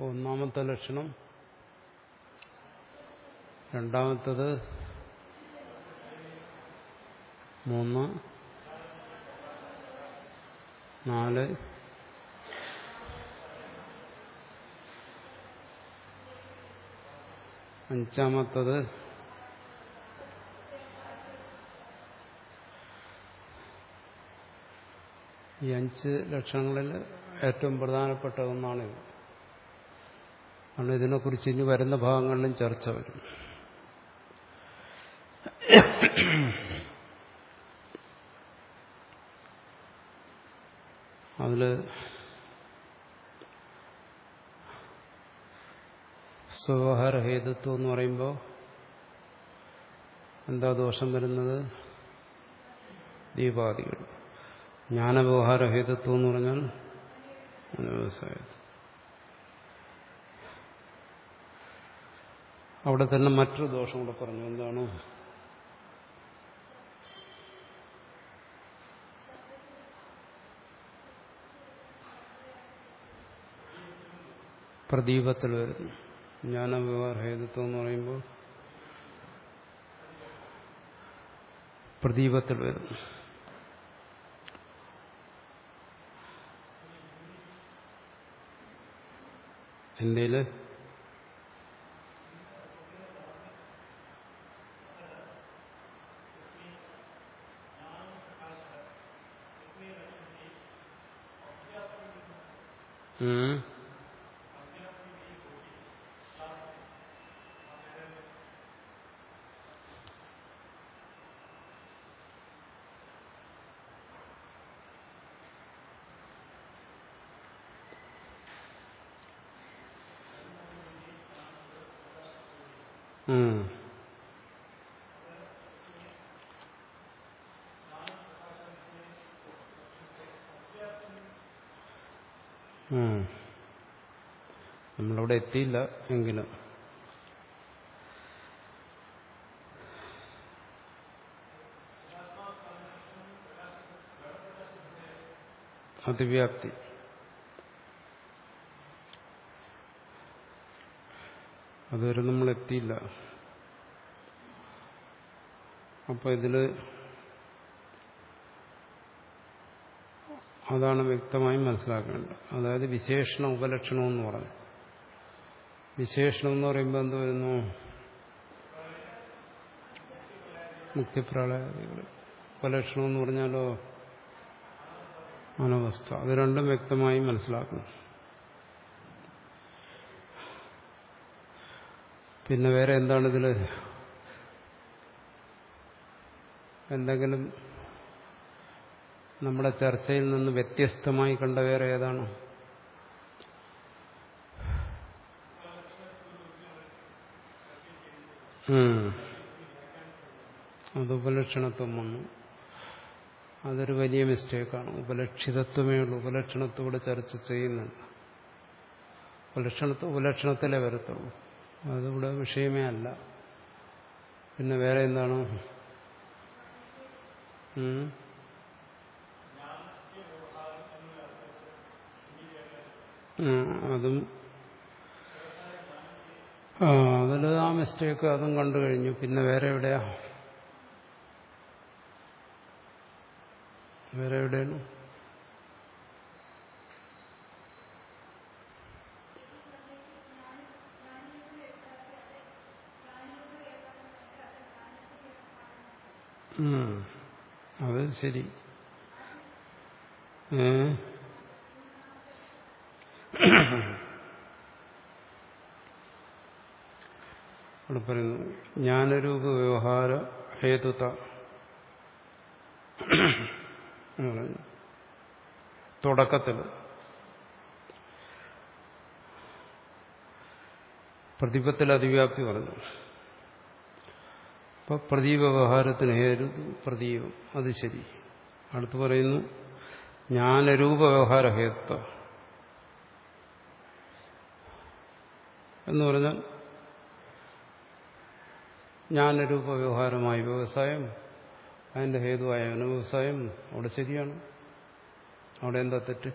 ഒന്നാമത്തെ ലക്ഷണം. രണ്ടാമത്തത് മൂന്ന് നാല് അഞ്ചാമത്തത് ഈ അഞ്ച് ലക്ഷണങ്ങളിൽ ഏറ്റവും പ്രധാനപ്പെട്ട ഒന്നാണിത്. കാരണം ഇതിനെക്കുറിച്ച് ഇനി വരുന്ന ഭാഗങ്ങളിലും ചർച്ച വരും. അതിൽ സ്വവഹാര ഹേതുത്വം എന്ന് പറയുമ്പോൾ എന്താ ദോഷം വരുന്നത്? ദീപാദികൾ ജ്ഞാനവ്യവഹാര ഹേതുത്വം എന്ന് പറഞ്ഞാൽ വ്യവസായം അവിടെ തന്നെ മറ്റൊരു ദോഷം കൂടെ പറഞ്ഞു. എന്താണ്? പ്രദീപത്തിൽ വരുന്നു. ജ്ഞാനവ്യവഹാര ഹേതുത്വം എന്ന് പറയുമ്പോൾ പ്രദീപത്തിൽ വരുന്നു. ഇന്ത്യയിൽ Hmm. hmm. നമ്മളവിടെ എത്തിയില്ല എങ്കിലും. അതിവ്യാപ്തി. അതുവരെ നമ്മൾ എത്തിയില്ല അപ്പൊ ഇതിൽ അതാണ് വ്യക്തമായി മനസ്സിലാക്കേണ്ടത്. അതായത് വിശേഷണ ഉപലക്ഷണം എന്ന് പറഞ്ഞു. വിശേഷണം എന്ന് പറയുമ്പോൾ എന്ത് വരുന്നു? മുക്തിപ്രളയാദികൾ ഉപലക്ഷണം എന്ന് പറഞ്ഞാലോ? അനവസ്ഥ. അത് രണ്ടും വ്യക്തമായി മനസ്സിലാക്കണം. പിന്നെ വേറെ എന്താണ് ഇതിൽ എന്തെങ്കിലും നമ്മുടെ ചർച്ചയിൽ നിന്ന് വ്യത്യസ്തമായി കണ്ട വേറെ ഏതാണ്. അത് ഉപലക്ഷണത്വം വന്നു. അതൊരു വലിയ മിസ്റ്റേക്കാണ്. ഉപലക്ഷിതത്വമേ ഉള്ളൂ. ഉപലക്ഷണത്തോടെ ചർച്ച ചെയ്യുന്നുണ്ട് ഉപലക്ഷണത്വം ഉപലക്ഷണത്തിലേ വരത്തുള്ളൂ. അതിവിടെ വിഷയമേ അല്ല. പിന്നെ വേറെ എന്താണ്? അതും ആ അതിൽ ആ മിസ്റ്റേക്ക് അതും കണ്ടു കഴിഞ്ഞു. പിന്നെ വേറെ എവിടെയാ? വേറെ എവിടെയാണ്. അത് ശരി. ഏ? അവിടെ പറയുന്നു ജ്ഞാനരൂപ വ്യവഹാര ഹേതുത. തുടക്കത്തിൽ പ്രതിപത്തിൽ അതിവ്യാപ്തി പറഞ്ഞു അപ്പൊ പ്രദീപവ്യവഹാരത്തിന് ഹേതു പ്രദീപം അത് ശരി. അടുത്ത് പറയുന്നു ജ്ഞാനരൂപ വ്യവഹാര ഹേത്വ എന്ന് പറഞ്ഞാൽ ജ്ഞാനരൂപ വ്യവഹാരമായ വ്യവസായം അതിന്റെ ഹേതുവായ വ്യവസായം അവിടെ ശരിയാണ്. അവിടെ എന്താ തെറ്റ്.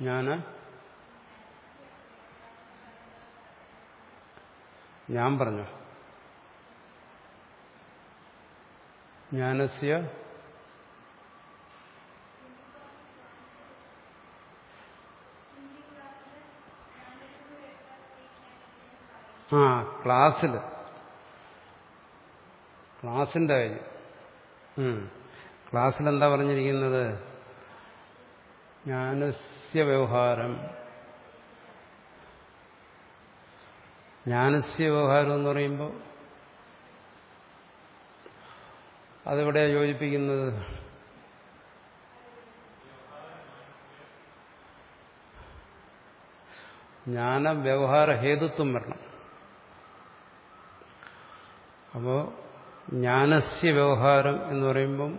ഞാൻ? ഞാൻ പറഞ്ഞു? ജ്ഞാനസ്യ ആ ക്ലാസ്സിൽ ക്ലാസിന്റെ കാര്യം. ക്ലാസ്സിൽ എന്താ പറഞ്ഞിരിക്കുന്നത്? ജ്ഞാനസ്യ വ്യവഹാരം ജ്ഞാനസ്യ വ്യവഹാരം എന്ന് പറയുമ്പോൾ അതിവിടെ യോജിപ്പിക്കുന്നത്? ജ്ഞാന വ്യവഹാര ഹേതുത്വം വരണം. അപ്പോ ജ്ഞാനസ്യ വ്യവഹാരം എന്ന് പറയുമ്പം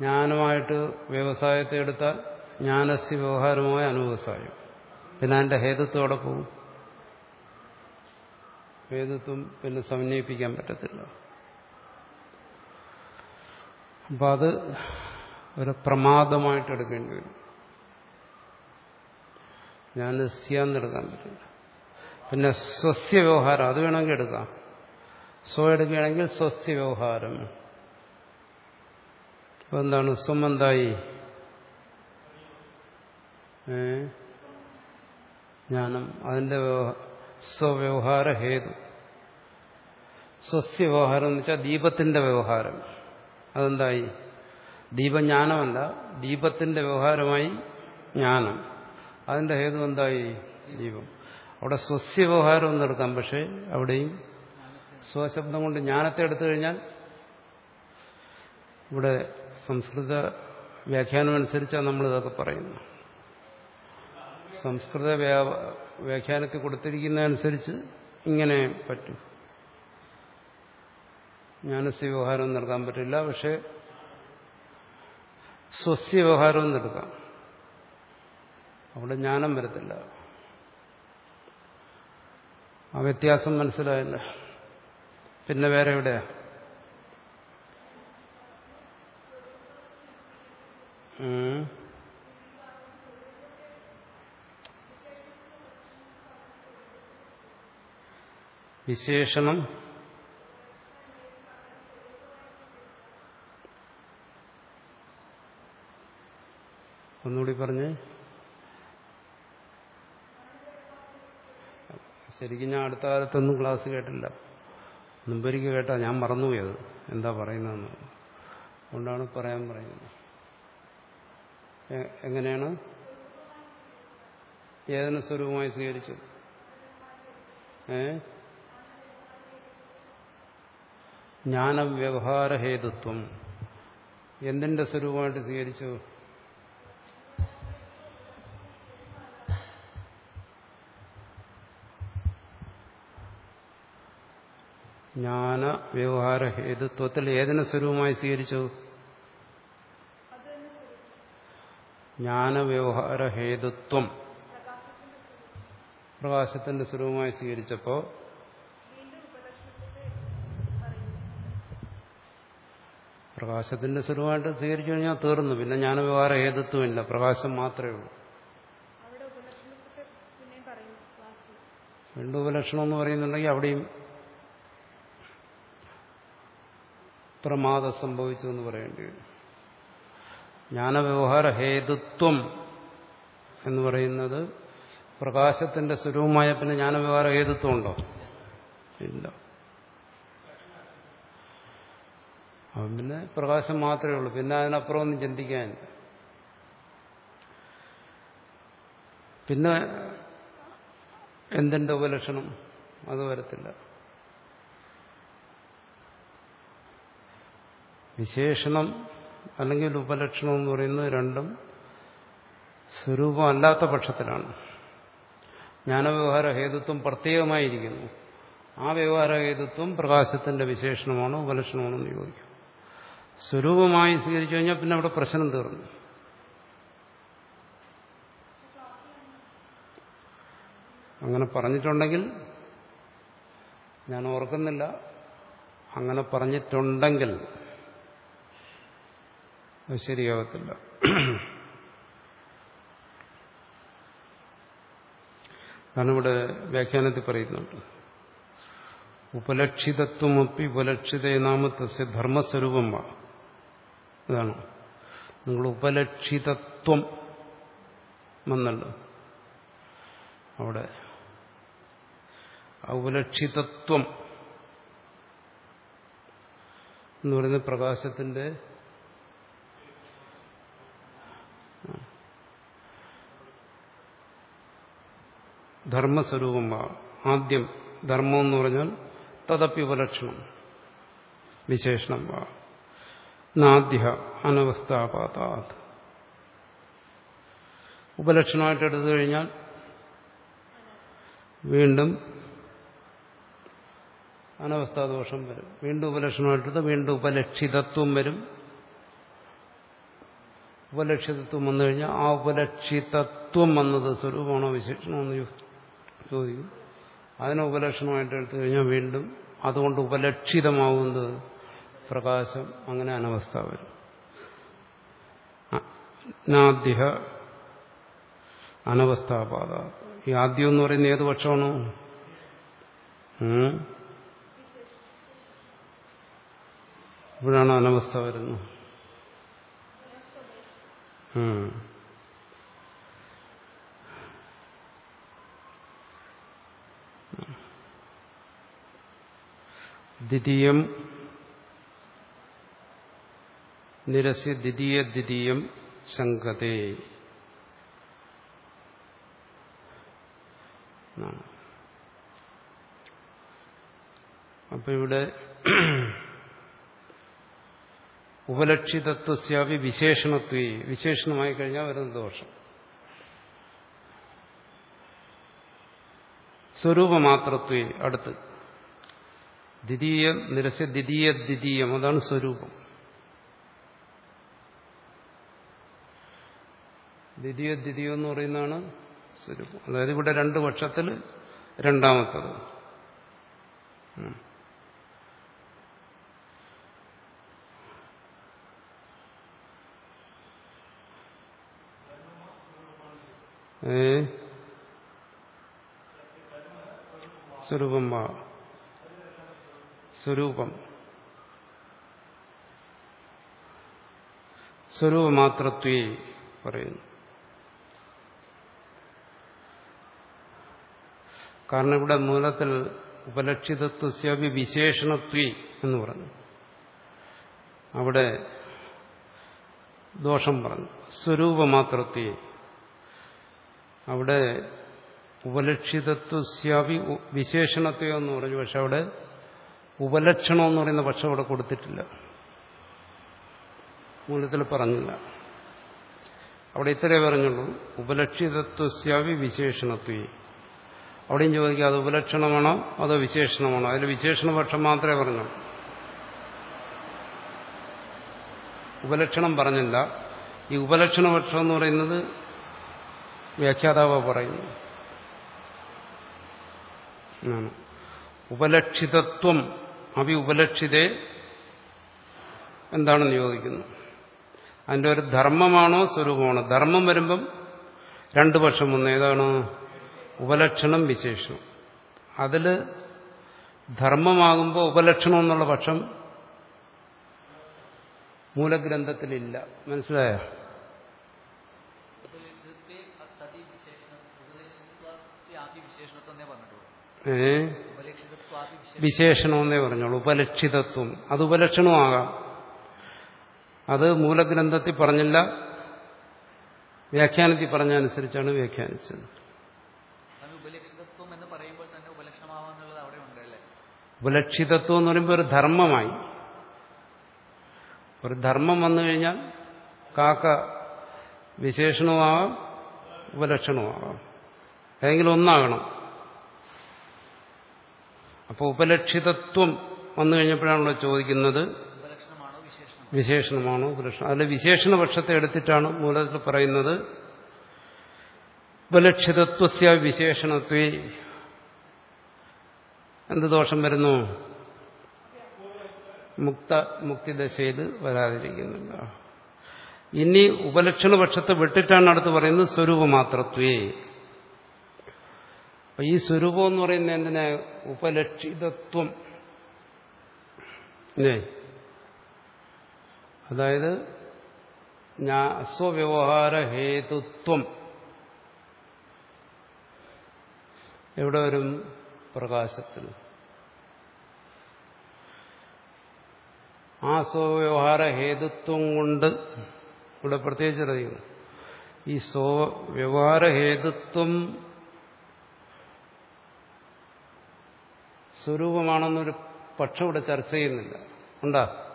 ജ്ഞാനമായിട്ട് വ്യവസായത്തെ എടുത്താൽ ജ്ഞാനസ്യ വ്യവഹാരമായ അനുവ്യവസായം പിന്നെ അതിന്റെ ഹേതുത്വം പോകും? ഹേതുത്വം പിന്നെ സമന്വയിപ്പിക്കാൻ പറ്റത്തില്ല. അപ്പം അത് ഒരു പ്രമാദമായിട്ട് എടുക്കേണ്ടി വരും. ഞാൻ സ്യാന്നെടുക്കാൻ പറ്റില്ല. പിന്നെ സ്വസ്യ വ്യവഹാരം അത് വേണമെങ്കിൽ എടുക്കാം. സ്വ എടുക്കുകയാണെങ്കിൽ സ്വസ്യ വ്യവഹാരം അപ്പൊ എന്താണ്? സ്വമന്തായി? ജ്ഞാനം. അതിന്റെ വ്യവ- സ്വവ്യവഹാര ഹേതു. സ്വസ്തി വ്യവഹാരം എന്ന് വെച്ചാൽ ദീപത്തിന്റെ വ്യവഹാരം. അതെന്തായി? ദീപജ്ഞാനമല്ല ദീപത്തിന്റെ വ്യവഹാരമായി ജ്ഞാനം. അതിന്റെ ഹേതു എന്തായി? ദീപം. അവിടെ സ്വസ്യ വ്യവഹാരം ഒന്നെടുക്കാം പക്ഷെ അവിടെയും സ്വശബ്ദം കൊണ്ട് ജ്ഞാനത്തെ എടുത്തു കഴിഞ്ഞാൽ ഇവിടെ സംസ്കൃത വ്യാഖ്യാനം അനുസരിച്ചാണ് നമ്മൾ ഇതൊക്കെ പറയുന്നത്. സംസ്കൃത വ്യാ- വ്യാഖ്യാനത്തിൽ കൊടുത്തിരിക്കുന്നതനുസരിച്ച് ഇങ്ങനെ പറ്റും. ജ്ഞാനസ്യ വ്യവഹാരം നൽകാൻ പറ്റില്ല പക്ഷെ സ്വസ്യ വ്യവഹാരവും നൽകാം അവിടെ ജ്ഞാനം വരത്തില്ല. ആ വ്യത്യാസം മനസ്സിലായില്ല. പിന്നെ വേറെ എവിടെയാ? വിശേഷണം. ഒന്നുകൂടി പറഞ്ഞ്. ശരിക്കും ഞാൻ അടുത്ത കാലത്തൊന്നും ക്ലാസ് കേട്ടില്ല. മുമ്പൊരിക്കൽ കേട്ടാ ഞാൻ മറന്നുപോയത് എന്താ പറയുന്നതെന്ന്. അതുകൊണ്ടാണ് പറയാൻ പറയുന്നത്. എങ്ങനെയാണ്? ഏതിനെ സ്വരൂപമായി സ്വീകരിച്ചത്? ഏ? ജ്ഞാനവ്യവഹാരഹേതുത്വം. എന്തിന്റെ സ്വരൂപമായിട്ട് സ്വീകരിച്ചു? ജ്ഞാന വ്യവഹാര ഹേതുത്വത്തിൽ ഏതിനെ സ്വരൂപമായി സ്വീകരിച്ചു? ജ്ഞാനവ്യവഹാര ഹേതുത്വം. പ്രകാശത്തിന്റെ സ്വരൂപമായി സ്വീകരിച്ചപ്പോ? പ്രകാശത്തിന്റെ സ്വരൂപമായിട്ട് സ്വീകരിച്ചു കഴിഞ്ഞാൽ തീർന്നു. പിന്നെ ജ്ഞാനവ്യവഹാര ഹേതുത്വമില്ല പ്രകാശം മാത്രമേ ഉള്ളൂ. രണ്ട് ഉപലക്ഷണം എന്ന് പറയുന്നുണ്ടെങ്കിൽ അവിടെയും പ്രമാദം സംഭവിച്ചു എന്ന് പറയേണ്ടി വരും. ജ്ഞാനവ്യവഹാര ഹേതുത്വം എന്ന് പറയുന്നത് പ്രകാശത്തിന്റെ സ്വരൂപമായ പിന്നെ ജ്ഞാനവ്യവഹാര ഹേതുത്വം ഉണ്ടോ? ഇല്ല. അപ്പം പിന്നെ പ്രകാശം മാത്രമേ ഉള്ളൂ. പിന്നെ അതിനപ്പുറം ഒന്നും ചിന്തിക്കാനില്ല. പിന്നെ എന്തിന്റെ ഉപലക്ഷണം? അത് വരത്തില്ല. വിശേഷണം അല്ലെങ്കിൽ ഉപലക്ഷണം എന്ന് പറയുന്നത് രണ്ടും സ്വരൂപമല്ലാത്ത പക്ഷത്തിലാണ്. ജ്ഞാനവ്യവഹാര ഹേതുത്വം പ്രത്യേകമായിരിക്കുന്നു. ആ വ്യവഹാര ഹേതുത്വം പ്രകാശത്തിന്റെ വിശേഷണമാണോ ഉപലക്ഷണമാണോ എന്ന് ചോദിക്കും. സ്വരൂപമായി സ്വീകരിച്ചു കഴിഞ്ഞാൽ പിന്നെ അവിടെ പ്രശ്നം തീർന്നു. അങ്ങനെ പറഞ്ഞിട്ടുണ്ടെങ്കിൽ ഞാൻ ഓർക്കുന്നില്ല. അങ്ങനെ പറഞ്ഞിട്ടുണ്ടെങ്കിൽ അത് ശരിയാവത്തില്ല. കാരണം ഇവിടെ വ്യാഖ്യാനത്തിൽ പറയുന്നുണ്ട്. ഉപലക്ഷിതത്വമൊപ്പി ഉപലക്ഷിത നാമത്തെ ധർമ്മസ്വരൂപം ഇതാണ്. അതാണ് നിങ്ങൾ ഉപലക്ഷിതത്വം വന്നുണ്ട് അവിടെ. ഉപലക്ഷിതത്വം എന്ന് പറയുന്ന പ്രകാശത്തിന്റെ ധർമ്മസ്വരൂപം വാ ആദ്യം ധർമ്മം എന്ന് പറഞ്ഞാൽ തദപ്പി ഉപലക്ഷണം വിശേഷണം വാ നാദ്യ അനവസ്ഥാപാതാത്. ഉപലക്ഷണമായിട്ട് എടുത്തു കഴിഞ്ഞാൽ വീണ്ടും അനവസ്ഥാദോഷം വരും. വീണ്ടും ഉപലക്ഷണമായിട്ടത് വീണ്ടും ഉപലക്ഷിതത്വം വരും. ഉപലക്ഷിതത്വം വന്നു കഴിഞ്ഞാൽ ആ ഉപലക്ഷിതത്വം വന്നത് സ്വരൂപമാണോ വിശേഷണമെന്ന് ചോദിക്കും. അതിനെ ഉപലക്ഷണമായിട്ട് എടുത്തു കഴിഞ്ഞാൽ വീണ്ടും അതുകൊണ്ട് ഉപലക്ഷിതമാവുന്നത് പ്രകാശം അങ്ങനെ അനവസ്ഥ വരും. അനവസ്ഥാപാത ഈ ആദ്യം എന്ന് പറയുന്ന ഏത് പക്ഷമാണോ? ഇപ്പോഴാണ് അനവസ്ഥ വരുന്നത്. ദ്വിതീയം. നിരസ്യ ദ്വിതീയ ദ്വിതീയം സംഗതേ. അപ്പൊ ഇവിടെ ഉപലക്ഷിതത്വസ്യാവി വിശേഷണത്വേ. വിശേഷണമായി കഴിഞ്ഞാൽ വരുന്ന ദോഷം. സ്വരൂപമാത്രത്വേ അടുത്ത്. ദ്വിതീയ നിരസ്യ ദ്വിതീയ ദ്വിതീയം. അതാണ് സ്വരൂപം. ദ്വിതീയ ദ്വിതീയം എന്ന് പറയുന്നതാണ് സ്വരൂപം. അതായത് ഇവിടെ രണ്ട് പക്ഷത്തിൽ രണ്ടാമത്തത്. ഏ? സ്വരൂപം സ്വരൂപം. സ്വരൂപമാത്രത്വേ പറയുന്നു. കാരണം ഇവിടെ മൂലത്തിൽ ഉപലക്ഷിതത്വസ്യാപി വിശേഷണത്വേ എന്ന് പറഞ്ഞു. അവിടെ ദോഷം പറഞ്ഞു. സ്വരൂപമാത്രത്വേ. അവിടെ ഉപലക്ഷിതത്വസ്യാപി വിശേഷണത്വം എന്ന് പറഞ്ഞു. പക്ഷെ അവിടെ ഉപലക്ഷണം എന്ന് പറയുന്ന പക്ഷം അവിടെ കൊടുത്തിട്ടില്ല. മൂലത്തിൽ പറഞ്ഞില്ല. അവിടെ ഇത്രേ പറഞ്ഞുള്ളൂ. ഉപലക്ഷിതത്വസ്യാവി വിശേഷണത്വേ. അവിടെയും ചോദിക്കുക അത് ഉപലക്ഷണമാണോ? അതോ വിശേഷണമാണോ? അതിൽ വിശേഷണപക്ഷം മാത്രമേ പറഞ്ഞു ഉപലക്ഷണം പറഞ്ഞില്ല. ഈ ഉപലക്ഷണപക്ഷം എന്ന് പറയുന്നത് വ്യാഖ്യാതാവ് പറയുന്നു. ഉപലക്ഷിതത്വം. അവി ഉപലക്ഷിതേ എന്താണെന്ന് ചോദിക്കുന്നു. അതിന്റെ ഒരു ധർമ്മമാണോ സ്വരൂപമാണോ? ധർമ്മം വരുമ്പം രണ്ടു പക്ഷം വന്ന്. ഏതാണ്? ഉപലക്ഷണം വിശേഷം അതിൽ ധർമ്മമാകുമ്പോൾ ഉപലക്ഷണം എന്നുള്ള പക്ഷം മൂലഗ്രന്ഥത്തിലില്ല. മനസ്സിലായോ? ഏ? വിശേഷണമെന്നേ പറഞ്ഞോളൂ. ഉപലക്ഷിതത്വം. അത് ഉപലക്ഷണമാകാം. അത് മൂലഗ്രന്ഥത്തിൽ പറഞ്ഞില്ല. വ്യാഖ്യാനത്തിൽ പറഞ്ഞ അനുസരിച്ചാണ് വ്യാഖ്യാനിച്ചത് ഉപലക്ഷിതത്വം എന്ന് പറയുമ്പോൾ ഒരു ധർമ്മമായി. ഒരു ധർമ്മം വന്നു കഴിഞ്ഞാൽ കാക്ക വിശേഷണമാകാം ഉപലക്ഷണമാകാം ഏതെങ്കിലും ഒന്നാകണം. അപ്പോൾ ഉപലക്ഷിതത്വം വന്നു കഴിഞ്ഞപ്പോഴാണല്ലോ ചോദിക്കുന്നത്. വിശേഷണമാണോ? വിശേഷണമാണോ ഉപലക്ഷണം? അതിൽ വിശേഷണ പക്ഷത്തെ എടുത്തിട്ടാണ് മൂലത്തിൽ പറയുന്നത്. ഉപലക്ഷിതത്വസ്യ വിശേഷണത്വേ. എന്ത് ദോഷം വരുന്നു? മുക്ത മുക്തിദശയിൽ വരാതിരിക്കുന്നില്ല. ഇനി ഉപലക്ഷണ പക്ഷത്തെ വിട്ടിട്ടാണ് അടുത്ത് പറയുന്നത് സ്വരൂപമാത്രത്വേ. അപ്പൊ ഈ സ്വരൂപം എന്ന് പറയുന്ന എന്തിനാ? ഉപലക്ഷിതത്വം. അതായത് ഞാൻ സ്വവ്യവഹാര ഹേതുത്വം. എവിടെ വരും? പ്രകാശത്തിൽ. ആ സ്വവ്യവഹാര ഹേതുത്വം കൊണ്ട് ഇവിടെ പ്രത്യേകിച്ച് അറിയുന്നു ഈ സ്വവ്യവഹാര ഹേതുത്വം സ്വരൂപമാണെന്നൊരു പക്ഷം ഇവിടെ ചർച്ച ചെയ്യുന്നില്ല. ഉണ്ടാ?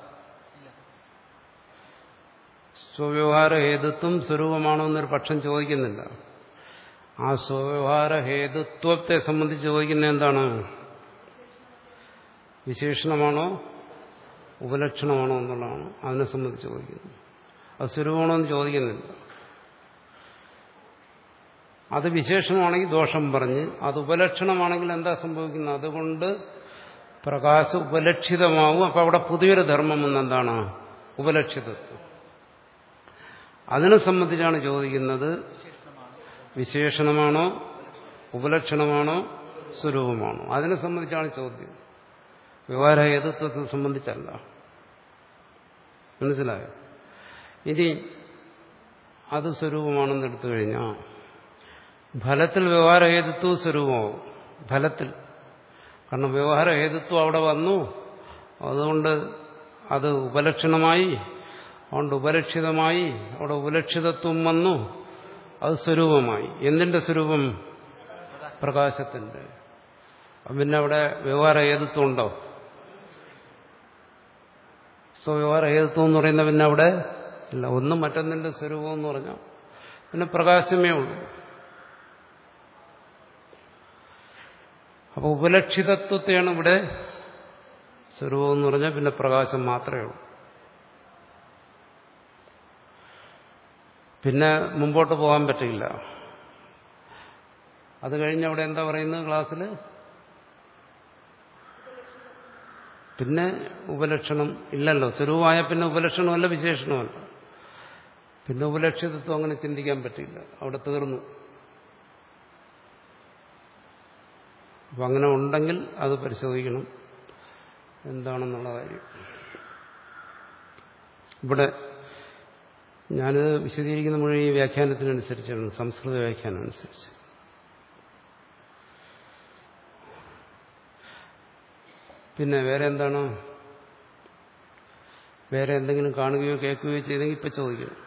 സ്വവ്യവഹാര ഹേതുത്വം സ്വരൂപമാണോ എന്നൊരു പക്ഷം ചോദിക്കുന്നില്ല. ആ സ്വവ്യവഹാര ഹേതുത്വത്തെ സംബന്ധിച്ച് ചോദിക്കുന്ന എന്താണ്? വിശേഷണമാണോ? ഉപലക്ഷണമാണോ എന്നുള്ളതാണ് അതിനെ സംബന്ധിച്ച് ചോദിക്കുന്നത്. അത് സ്വരൂപമാണോ എന്ന് ചോദിക്കുന്നില്ല. അത് വിശേഷമാണെങ്കിൽ ദോഷം പറഞ്ഞ് അത് ഉപലക്ഷണമാണെങ്കിൽ എന്താ സംഭവിക്കുന്നത്? അതുകൊണ്ട് പ്രകാശം ഉപലക്ഷിതമാവും. അപ്പൊ അവിടെ പുതിയൊരു ധർമ്മം എന്നെന്താണ് ഉപലക്ഷിത അതിനെ സംബന്ധിച്ചാണ് ചോദിക്കുന്നത്. വിശേഷണമാണോ? ഉപലക്ഷണമാണോ? സ്വരൂപമാണോ? അതിനെ സംബന്ധിച്ചാണ് ചോദ്യം. വ്യവഹാര ഹേതുത്വത്തെ സംബന്ധിച്ചല്ല. മനസ്സിലായോ? ഇനി അത് സ്വരൂപമാണെന്ന് എടുത്തു കഴിഞ്ഞാൽ ഫലത്തിൽ വ്യവഹാര ഹേതുത്വ സ്വരൂപമാവും ഫലത്തിൽ. കാരണം വ്യവഹാര ഹേതുത്വം അവിടെ വന്നു. അതുകൊണ്ട് അത് ഉപലക്ഷണമായി അതുകൊണ്ട് ഉപലക്ഷിതമായി അവിടെ ഉപലക്ഷിതത്വം വന്നു. അത് സ്വരൂപമായി. എന്തിന്റെ സ്വരൂപം? പ്രകാശത്തിന്റെ. പിന്നെ അവിടെ വ്യവഹാര ഹേതുത്വം ഉണ്ടോ? സ്വവ്യവഹാര ഹേതുത്വം എന്ന് പറയുന്ന പിന്നെ അവിടെ ഇല്ല. ഒന്നും മറ്റൊന്നിന്റെ സ്വരൂപം എന്ന് പറഞ്ഞാൽ പിന്നെ പ്രകാശമേ ഉള്ളൂ. അപ്പൊ ഉപലക്ഷിതത്വത്തെയാണ് ഇവിടെ സ്വരൂപം എന്ന് പറഞ്ഞാൽ പിന്നെ പ്രകാശം മാത്രമേ ഉള്ളൂ. പിന്നെ മുമ്പോട്ട് പോകാൻ പറ്റില്ല അത് കഴിഞ്ഞ് അവിടെ എന്താ പറയുന്നത് ക്ലാസ്സിൽ പിന്നെ ഉപലക്ഷണം ഇല്ലല്ലോ. സ്വരൂപമായ പിന്നെ ഉപലക്ഷണമല്ല വിശേഷണമല്ല. പിന്നെ ഉപലക്ഷിതത്വം അങ്ങനെ ചിന്തിക്കാൻ പറ്റില്ല അവിടെ തീർന്നു. അപ്പം അങ്ങനെ ഉണ്ടെങ്കിൽ അത് പരിശോധിക്കണം. എന്താണെന്നുള്ള കാര്യം. ഇവിടെ ഞാനിത് വിശദീകരിക്കുന്ന മുഴുവൻ ഈ വ്യാഖ്യാനത്തിനനുസരിച്ചാണ് സംസ്കൃത വ്യാഖ്യാനം അനുസരിച്ച്. പിന്നെ വേറെ എന്താണ്? വേറെ എന്തെങ്കിലും കാണുകയോ കേൾക്കുകയോ ചെയ്തെങ്കിൽ ഇപ്പം ചോദിക്കണം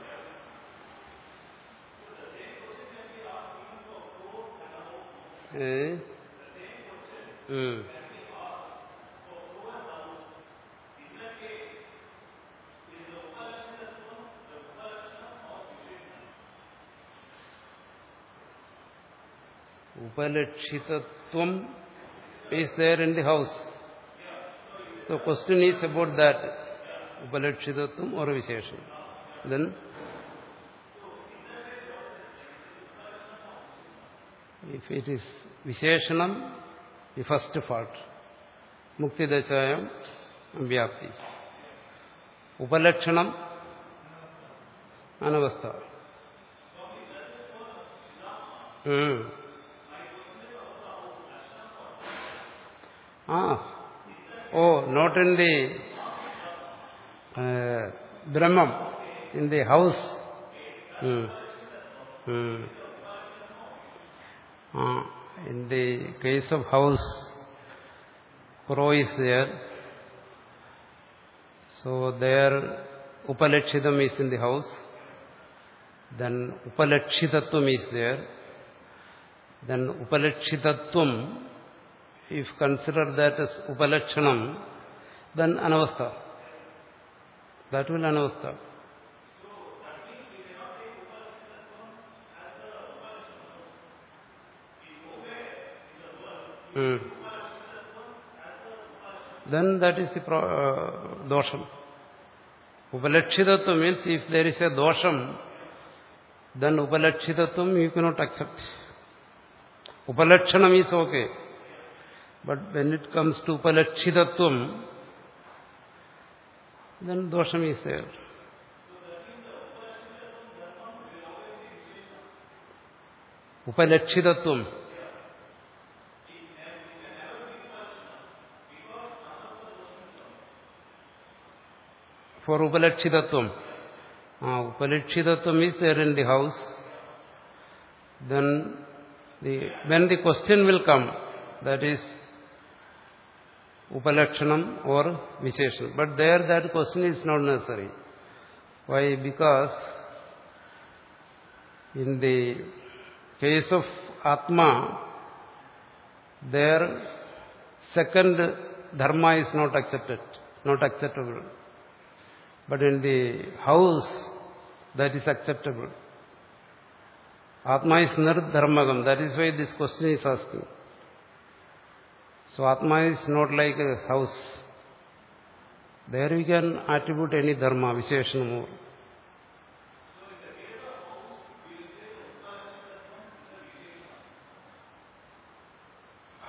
Eh? Mm. Question is about that. Upalakshitatvam or Visheshan. Then, if it is Visheshanam, the first part. Mukti Dashayam Vyapti. Upalakshanam Anavastha. Hmm. Ah. Oh, not in the uh, Brahman, in the house. Hmm. Hmm. Ah, in the case of house, crow is there. So there Upalakshitam is in the house. Then Upalakshitatvam is there. Then Upalakshitatvam, if considered that as Upalakshanam, then Anavastha. That will Anavastha. Hmm. Then that is the pro- uh, dosham. Upalakshitatvam means if there is a dosham, then upalakshitatvam you cannot accept. Upalakshanam is okay. But when it comes to upalakshitatvam, then dosham is there. Upalakshitatvam. For upalakshitatvam. Uh, upalakshitatvam is there in the house. Then the, when the question will come, that is upalakshanam or visheshanam. But there that question is not necessary. Why? Because in the case of Atma, their second dharma is But in the house, that is acceptable. Atma is nirdharmagam. That is why this question is asking. So Atma is not like a house. There you can attribute any dharma, visheshanam.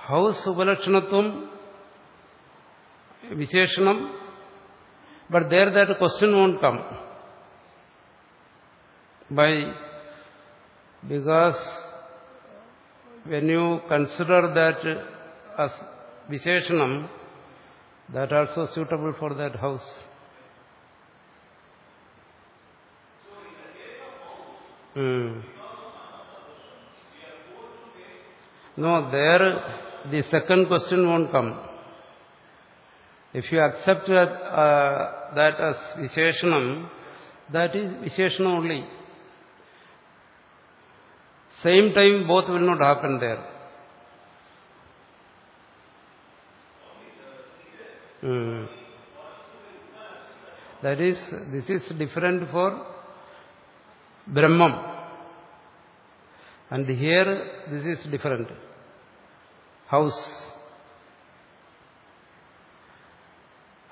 House ഉപലക്ഷണത്വം വിശേഷണം but there that question won't come. By because when you consider that as visheshanam, that also suitable for that house. Hmm. No, there the second question won't come. If you accept that, uh, that as visheshanam, that is visheshanam only. Same time both will not happen there. Hmm. That is, this is different for Brahman. And here, this is different. House.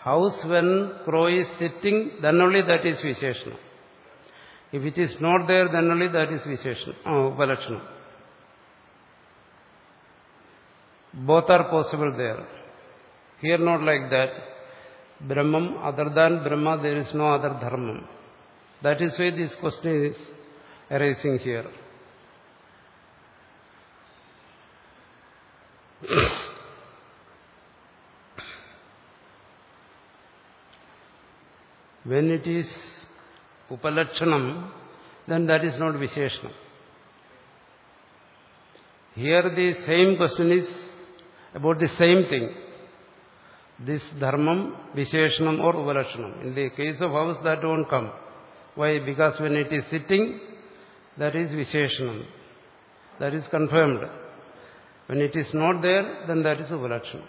House when crow is sitting, then only that is Visheshana. If it is not there, then only that is Visheshana, oh. Both are possible there. Here not like that. Brahman, other than Brahma, there is no other dharma. That is why this question is arising here. when it is upalakshanam, then that is not visheshanam. Here the same question is about the same thing. This dharmam, visheshanam or upalakshanam. In the case of house, that won't come. Why? Because when it is sitting, that is visheshanam. That is confirmed. When it is not there, then that is upalakshanam.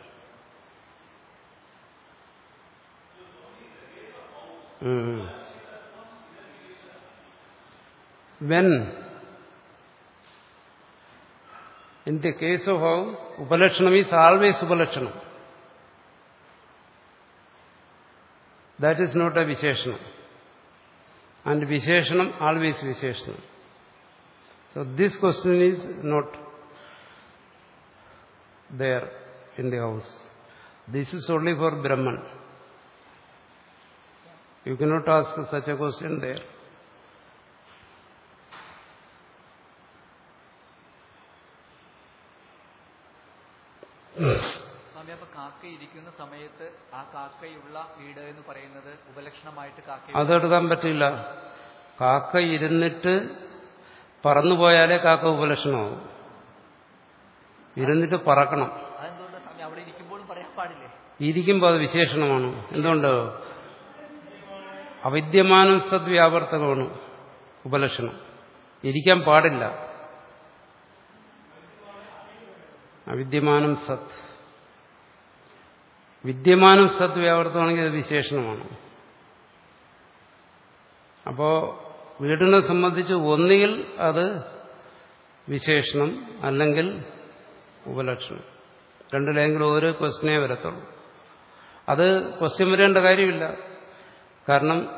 Hmm. when in the case of house upalakshanam is always upalakshanam that is not a visheshanam and visheshanam always visheshanam so this question is not there in the house. This is only for brahman. Brahman. You cannot ask such a question there. സ്വാമി അപ്പൊ കാക്ക ഇരിക്കുന്ന സമയത്ത് ആ കാക്കയുള്ള വീട് എന്ന് പറയുന്നത് ഉപലക്ഷണമായിട്ട് കാക്ക അതെടുക്കാൻ പറ്റില്ല. കാക്ക ഇരുന്നിട്ട് പറന്നുപോയാലേ കാക്ക ഉപലക്ഷണമാവും. ഇരുന്നിട്ട് പറക്കണം. അതെന്തുകൊണ്ടാണ് സ്വാമി? അവിടെ ഇരിക്കുമ്പോഴും പറയാൻ പാടില്ലേ? ഇരിക്കുമ്പോൾ അത് വിശേഷണമാണ്. എന്തുകൊണ്ട്? അവിദ്യമാനം സദ്വ്യാവർത്തകമാണ് ഉപലക്ഷണം. ഇരിക്കാൻ പാടില്ല. അവിദ്യമാനം സത്. വിദ്യമാനം സത് വ്യാവർത്തമാണെങ്കിൽ അത് വിശേഷണമാണ്. അപ്പോ വീടിനെ സംബന്ധിച്ച് ഒന്നുകിൽ അത് വിശേഷണം അല്ലെങ്കിൽ ഉപലക്ഷണം. രണ്ടിലെങ്കിലും ഓരോ ക്വസ്റ്റ്യനേ വരത്തുള്ളൂ. അത് ക്വസ്റ്റ്യൻ വരേണ്ട കാര്യമില്ല. കാരണം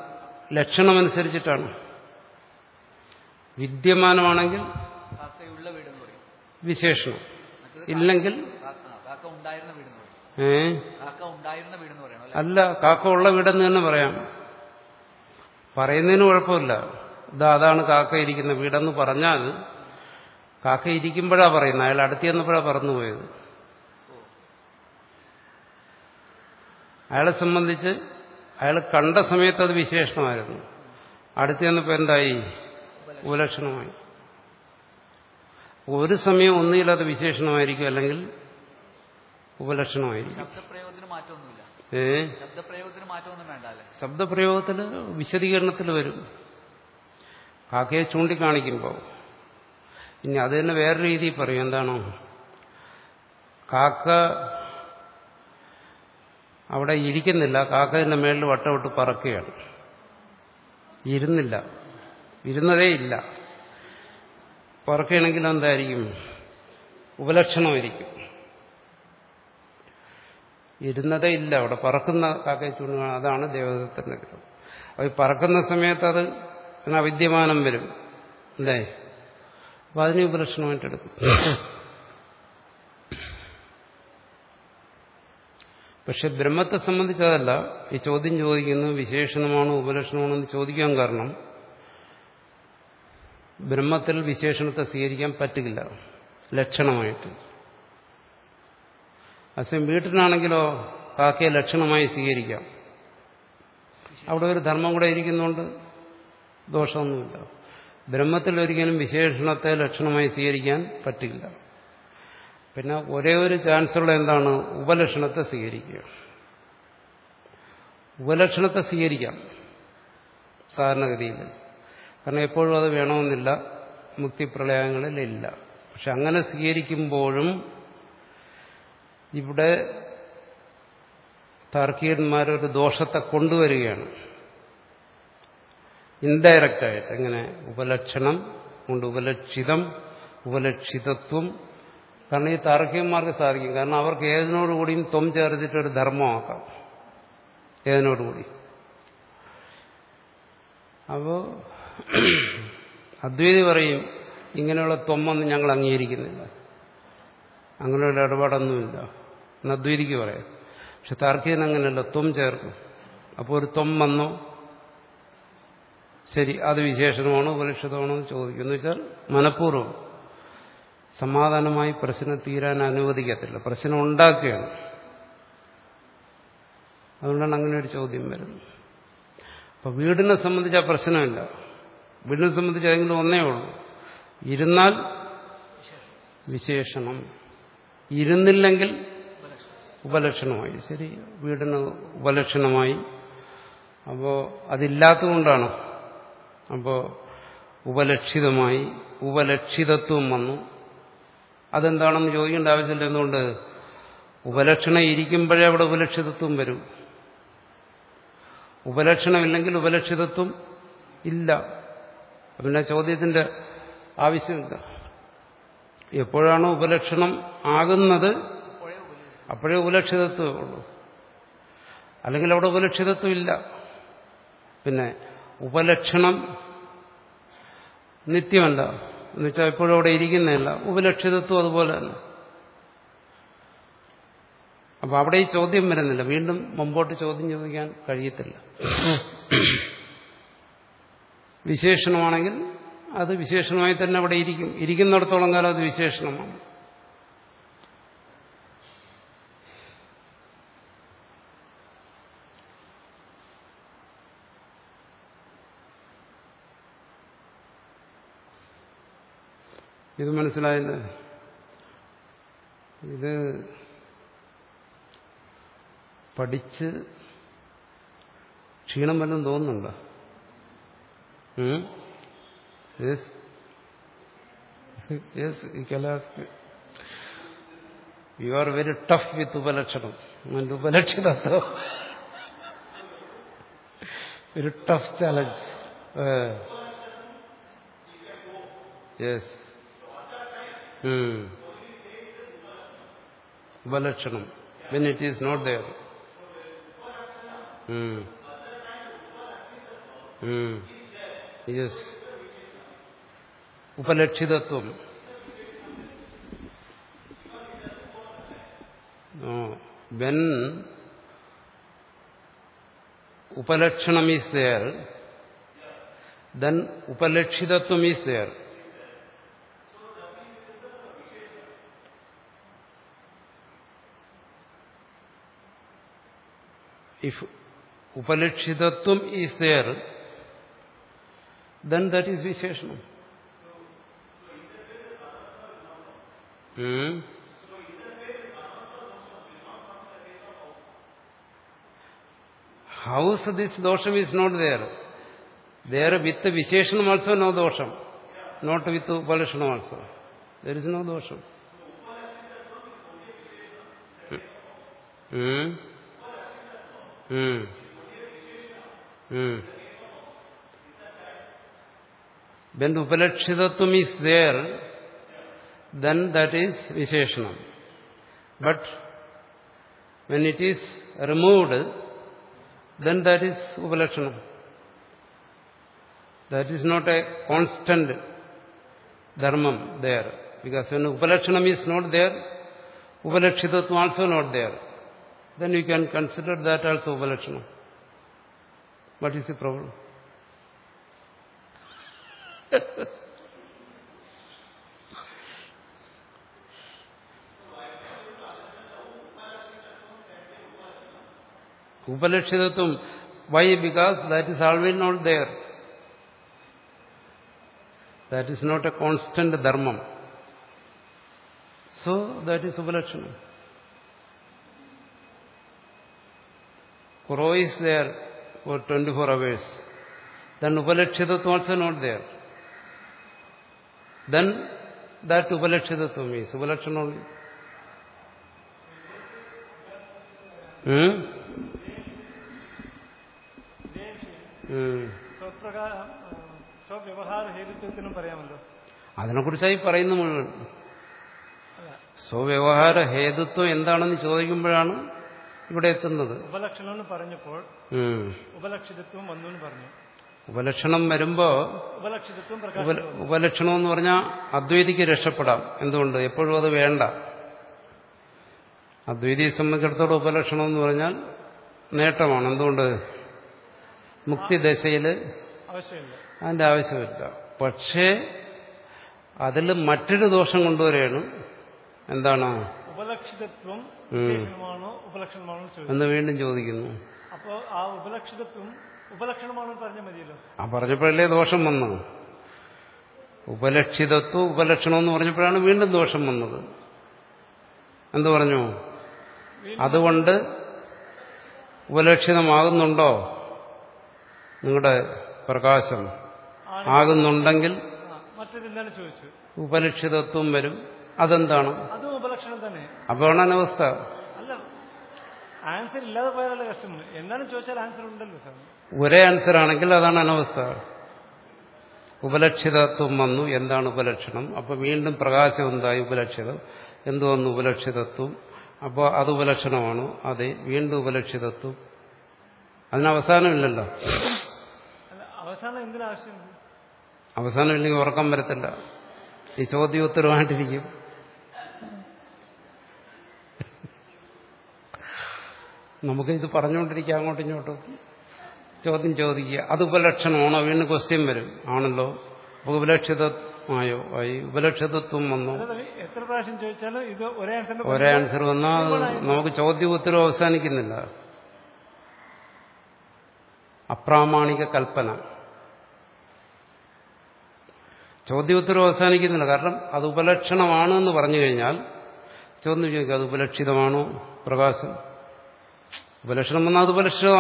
ലക്ഷണമനുസരിച്ചിട്ടാണ്. വിദ്യമാനമാണെങ്കിൽ വിശേഷണം. ഇല്ലെങ്കിൽ ഏ? അല്ല? കാക്ക ഉള്ള വീടെന്ന് തന്നെ പറയാം. പറയുന്നതിന് കുഴപ്പമില്ല. ഇതാ അതാണ് കാക്ക ഇരിക്കുന്ന വീടെന്ന് പറഞ്ഞാൽ കാക്ക ഇരിക്കുമ്പോഴാ പറയുന്നത്. അയാൾ അടുത്ത് ചെന്നപ്പോഴാ പറന്നുപോയത്. അയാളെ സംബന്ധിച്ച് അയാൾ കണ്ട സമയത്ത് അത് വിശേഷണമായിരുന്നു. അടുത്ത് ചെന്നപ്പോൾ എന്തായി? ഉപലക്ഷണമായി. ഒരു സമയം ഒന്നുകിൽ അത് വിശേഷണമായിരിക്കും അല്ലെങ്കിൽ ഉപലക്ഷണമായിരിക്കും. ഏ? ശബ്ദപ്രയോഗത്തിൽ വിശദീകരണത്തിൽ വരും. കാക്കയെ ചൂണ്ടിക്കാണിക്കുമ്പോൾ ഇനി അത് തന്നെ വേറെ രീതിയിൽ പറയും. എന്താണോ? കാക്ക അവിടെ ഇരിക്കുന്നില്ല. കാക്കതിന്റെ മേളിൽ വട്ടമിട്ട് പറക്കുകയാണ്. ഇരുന്നില്ല. ഇരുന്നതേ ഇല്ല. പറക്കുകയാണെങ്കിൽ എന്തായിരിക്കും? ഉപലക്ഷണമായിരിക്കും. ഇരുന്നതേ ഇല്ല. അവിടെ പറക്കുന്ന കാക്കയെ ചൂണ്ടുക അതാണ് ദേവതത്തിന്റെ ഗ്രഹം. അത് പറക്കുന്ന സമയത്ത് അത് അവിദ്യമാനം വരും. അല്ലേ? അപ്പൊ അതിനെ ഉപലക്ഷണമായിട്ട് പക്ഷെ ബ്രഹ്മത്തെ സംബന്ധിച്ചതല്ല. ഈ ചോദ്യം ചോദിക്കുന്നത് വിശേഷണമാണോ ഉപലക്ഷണമാണോ എന്ന് ചോദിക്കാൻ കാരണം ബ്രഹ്മത്തിൽ വിശേഷണത്തെ സ്വീകരിക്കാൻ പറ്റില്ല. ലക്ഷണമായിട്ട്. അസം വീട്ടിനാണെങ്കിലോ കാക്കയെ ലക്ഷണമായി സ്വീകരിക്കാം. അവിടെ ഒരു ധർമ്മം കൂടെ ഇരിക്കുന്നുണ്ട്. ദോഷമൊന്നുമില്ല. ബ്രഹ്മത്തിൽ ഒരിക്കലും വിശേഷണത്തെ ലക്ഷണമായി സ്വീകരിക്കാൻ പറ്റില്ല. പിന്നെ ഒരേ ഒരു ചാൻസുള്ള എന്താണ്? ഉപലക്ഷണത്തെ സ്വീകരിക്കുക. ഉപലക്ഷണത്തെ സ്വീകരിക്കാം. സാധാരണഗതിയിൽ. കാരണം എപ്പോഴും അത് വേണമെന്നില്ല. മുക്തിപ്രളയങ്ങളിൽ ഇല്ല. പക്ഷെ അങ്ങനെ സ്വീകരിക്കുമ്പോഴും ഇവിടെ താർക്കികന്മാരൊരു ദോഷത്തെ കൊണ്ടുവരികയാണ്. ഇൻഡയറക്റ്റായിട്ട് എങ്ങനെ? ഉപലക്ഷണം കൊണ്ട് ഉപലക്ഷിതം ഉപലക്ഷിതത്വം കാരണം ഈ താർക്കികന്മാർക്ക് സാധിക്കും. കാരണം അവർക്ക് ഏതിനോടുകൂടിയും ത്വം ചേർത്തിട്ടൊരു ധർമ്മമാക്കാം. ഏതിനോടുകൂടി അപ്പോ അദ്വൈതി പറയും ഇങ്ങനെയുള്ള ത്വമൊന്നും ഞങ്ങൾ അംഗീകരിക്കുന്നില്ല. അങ്ങനെയുള്ള ഇടപാടൊന്നുമില്ല. എന്ന് അദ്വൈതിക്ക് പറയാം. പക്ഷെ താർക്കികൻ അങ്ങനെയല്ല ത്വം ചേർക്കും. അപ്പോൾ ഒരു ത്വം വന്നോ? ശരി അത് വിശേഷണമാണോ ഉപലക്ഷിതമാണോ എന്ന് ചോദിക്കും. എന്ന് വെച്ചാൽ മനഃപൂർവം. സമാധാനമായി പ്രശ്നം തീരാൻ അനുവദിക്കത്തില്ല. പ്രശ്നം ഉണ്ടാക്കുകയാണ്. അതുകൊണ്ടാണ് അങ്ങനെ ഒരു ചോദ്യം വരുന്നത്. അപ്പൊ വീടിനെ സംബന്ധിച്ച് ആ പ്രശ്നമില്ല. വീടിനെ സംബന്ധിച്ച് ഏതെങ്കിലും ഒന്നേ ഉള്ളൂ. ഇരുന്നാൽ വിശേഷണം. ഇരുന്നില്ലെങ്കിൽ ഉപലക്ഷണമായി. ശരി വീടിന് ഉപലക്ഷണമായി. അപ്പോൾ അതില്ലാത്തതുകൊണ്ടാണ്. അപ്പോൾ ഉപലക്ഷിതമായി ഉപലക്ഷിതത്വം വന്നു. അതെന്താണെന്ന് ചോദിക്കേണ്ട ആവശ്യമില്ല. എന്തുകൊണ്ട്? ഉപലക്ഷണം ഇരിക്കുമ്പോഴേ അവിടെ ഉപലക്ഷിതത്വം വരും. ഉപലക്ഷണമില്ലെങ്കിൽ ഉപലക്ഷിതത്വം ഇല്ല. പിന്നെ ചോദ്യത്തിന്റെ ആവശ്യമില്ല. എപ്പോഴാണോ ഉപലക്ഷണം ആകുന്നത് അപ്പോഴേ ഉപലക്ഷിതത്വമേ ഉള്ളൂ. അല്ലെങ്കിൽ അവിടെ ഉപലക്ഷിതത്വം ഇല്ല. പിന്നെ ഉപലക്ഷണം നിത്യമല്ല. എന്നുവെച്ചാൽ എപ്പോഴും അവിടെ ഇരിക്കുന്നതല്ല. ഉപലക്ഷിതത്വം അതുപോലെ തന്നെ അപ്പൊ അവിടെ ഈ ചോദ്യം വരുന്നില്ല. വീണ്ടും മുമ്പോട്ട് ചോദ്യം ചോദിക്കാൻ കഴിയത്തില്ല. വിശേഷണമാണെങ്കിൽ അത് വിശേഷണമായി തന്നെ അവിടെ ഇരിക്കും. ഇരിക്കുന്നിടത്തോളം കാലം അത് വിശേഷണമാണ്. ഇത് മനസ്സിലായില്ലേ. ഇത് പഠിച്ച് ക്ഷീണം വല്ലതും തോന്നുന്നുണ്ടോ? You are very tough with ഉപലക്ഷണം and ഉപലക്ഷണത്തോ ഒരു tough challenge yes. ഉപലക്ഷണം. When it is not there yes ഉപലക്ഷിതത്വം. When ഉപലക്ഷണം is there then ഉപലക്ഷിതത്വം is there. If upalakshitatvam is there, then that is Visheshanam. Hmm? How is this dosham is not there? There with the Visheshanam also no dosham. Not with Upalashanam also. There Hmm? Hmm. Hmm. Upalakshitatvam is there, then that is Visheshanam. But when it is removed, then that is Upalakshanam. That is not a constant dharmam there. Because when Upalakshanam is not there, Upalakshitatvam also not there. Then you can consider that also Upalakshanam. What is the problem? Upalakshitatvam. Why? Because that is always not there. That is not a constant dharma. So, that is Upalakshanam. Crow is there for 24 hours. Then Upalakshitatvam also not there. Then that Upalakshitatvam is Upalakshanam only. Hmm? Hmm. സ്വപ്രകാരം സ്വവ്യവഹാര ഹേതുത്വത്തിനും പറയാമല്ലോ അതിനെക്കുറിച്ചായി പറയുന്നു മുഴുവൻ അല്ല സ്വവ്യവഹാര ഹേതുത്വം എന്താണെന്ന് ചോദിക്കുമ്പോഴാണ് ഇവിടെ എത്തുന്നത്. ഉപലക്ഷണം പറഞ്ഞപ്പോൾ. ഉപലക്ഷിതത്വം വന്നു പറഞ്ഞു. ഉപലക്ഷണം വരുമ്പോ. ഉപലക്ഷണം എന്ന് പറഞ്ഞാൽ അദ്വൈതിക്ക് രക്ഷപ്പെടാം. എന്തുകൊണ്ട്? എപ്പോഴും അത് വേണ്ട. അദ്വൈതിയെ സംബന്ധിച്ചിടത്തോളം ഉപലക്ഷണം എന്ന് പറഞ്ഞാൽ നേട്ടമാണ്. എന്തുകൊണ്ട്? മുക്തിദശയിൽ അതിന്റെ ആവശ്യമില്ല. പക്ഷേ അതിൽ മറ്റൊരു ദോഷം കൊണ്ടുവരികയാണ്. എന്താണ്? ഉപലക്ഷിതത്വം. വിശേഷണമാണോ ഉപലക്ഷണമാണോ എന്ന് വീണ്ടും ചോദിക്കുന്നു. അപ്പോൾ ആ ഉപലക്ഷിതത്വം ഉപലക്ഷണമാണോ പറഞ്ഞാൽ മതിയല്ലോ. ആ പറഞ്ഞപ്പോഴല്ലേ ദോഷം വന്നു ഉപലക്ഷിതത്വം ഉപലക്ഷണം എന്ന് പറഞ്ഞപ്പോഴാണ് വീണ്ടും ദോഷം വന്നത്. എന്തു പറഞ്ഞു? അതുകൊണ്ട് ഉപലക്ഷിതമാകുന്നുണ്ടോ? നിങ്ങളുടെ പ്രകാശം ആകുന്നുണ്ടെങ്കിൽ ഉപലക്ഷിതത്വം വരും. അതെന്താണ്? അതും ഉപലക്ഷണം തന്നെ അപ്പോഴാണ് അനവസ്ഥ അല്ല ആൻസർ ഇല്ലാതെ പോയാലല്ല കഷ്ടം എന്താണ് ചോദിച്ചാൽ ആൻസർ ഉണ്ടല്ലോ സാർ ഒരേ ആൻസർ ആണെങ്കിൽ അതാണ് അനവസ്ഥ ഉപലക്ഷിതത്വം വന്നു. എന്താണ് ഉപലക്ഷണം? അപ്പോൾ വീണ്ടും പ്രകാശം എന്തായി? ഉപലക്ഷിതം. എന്തു വന്നു? ഉപലക്ഷിതത്വം. അപ്പോൾ അത് ഉപലക്ഷണമാണ്. അതെ വീണ്ടും ഉപലക്ഷിതത്വം. അതിന് അവസാനമില്ലല്ലോ. അവസാനം എന്തിനാവശ്യം? അവസാനമില്ലെങ്കിൽ ഉറക്കം വരത്തില്ല. ഈ ചോദ്യോത്തരമായിട്ടിരിക്കും. നമുക്ക് ഇത് പറഞ്ഞുകൊണ്ടിരിക്കുക അങ്ങോട്ടും ഇങ്ങോട്ടും. ചോദ്യം ചോദിക്കുക. അത് ഉപലക്ഷണമാണോ? വീണ്ടും ക്വസ്റ്റ്യൻ വരും. ആണല്ലോ? അപ്പോൾ ഉപലക്ഷിതമായോ? ആയി. ഉപലക്ഷിതത്വം വന്നോ? എത്ര പ്രാവശ്യം ചോദിച്ചാലും ഇത് ഒരേ ആൻസറിന്റെ ഒരേ ആൻസർ വന്നാൽ നമുക്ക് ചോദ്യം ഉത്തരവ് അവസാനിക്കുന്നില്ല. അപ്രാമാണിക കൽപ്പന. ചോദ്യോത്തരം അവസാനിക്കുന്നില്ല. കാരണം അത് ഉപലക്ഷണമാണ് എന്ന് പറഞ്ഞു കഴിഞ്ഞാൽ ചോദ്യം ചോദിക്കുക അത് ഉപലക്ഷിതമാണോ? പ്രകാശം. ഉപലക്ഷണം വന്നാൽ അത് ഉപലക്ഷണം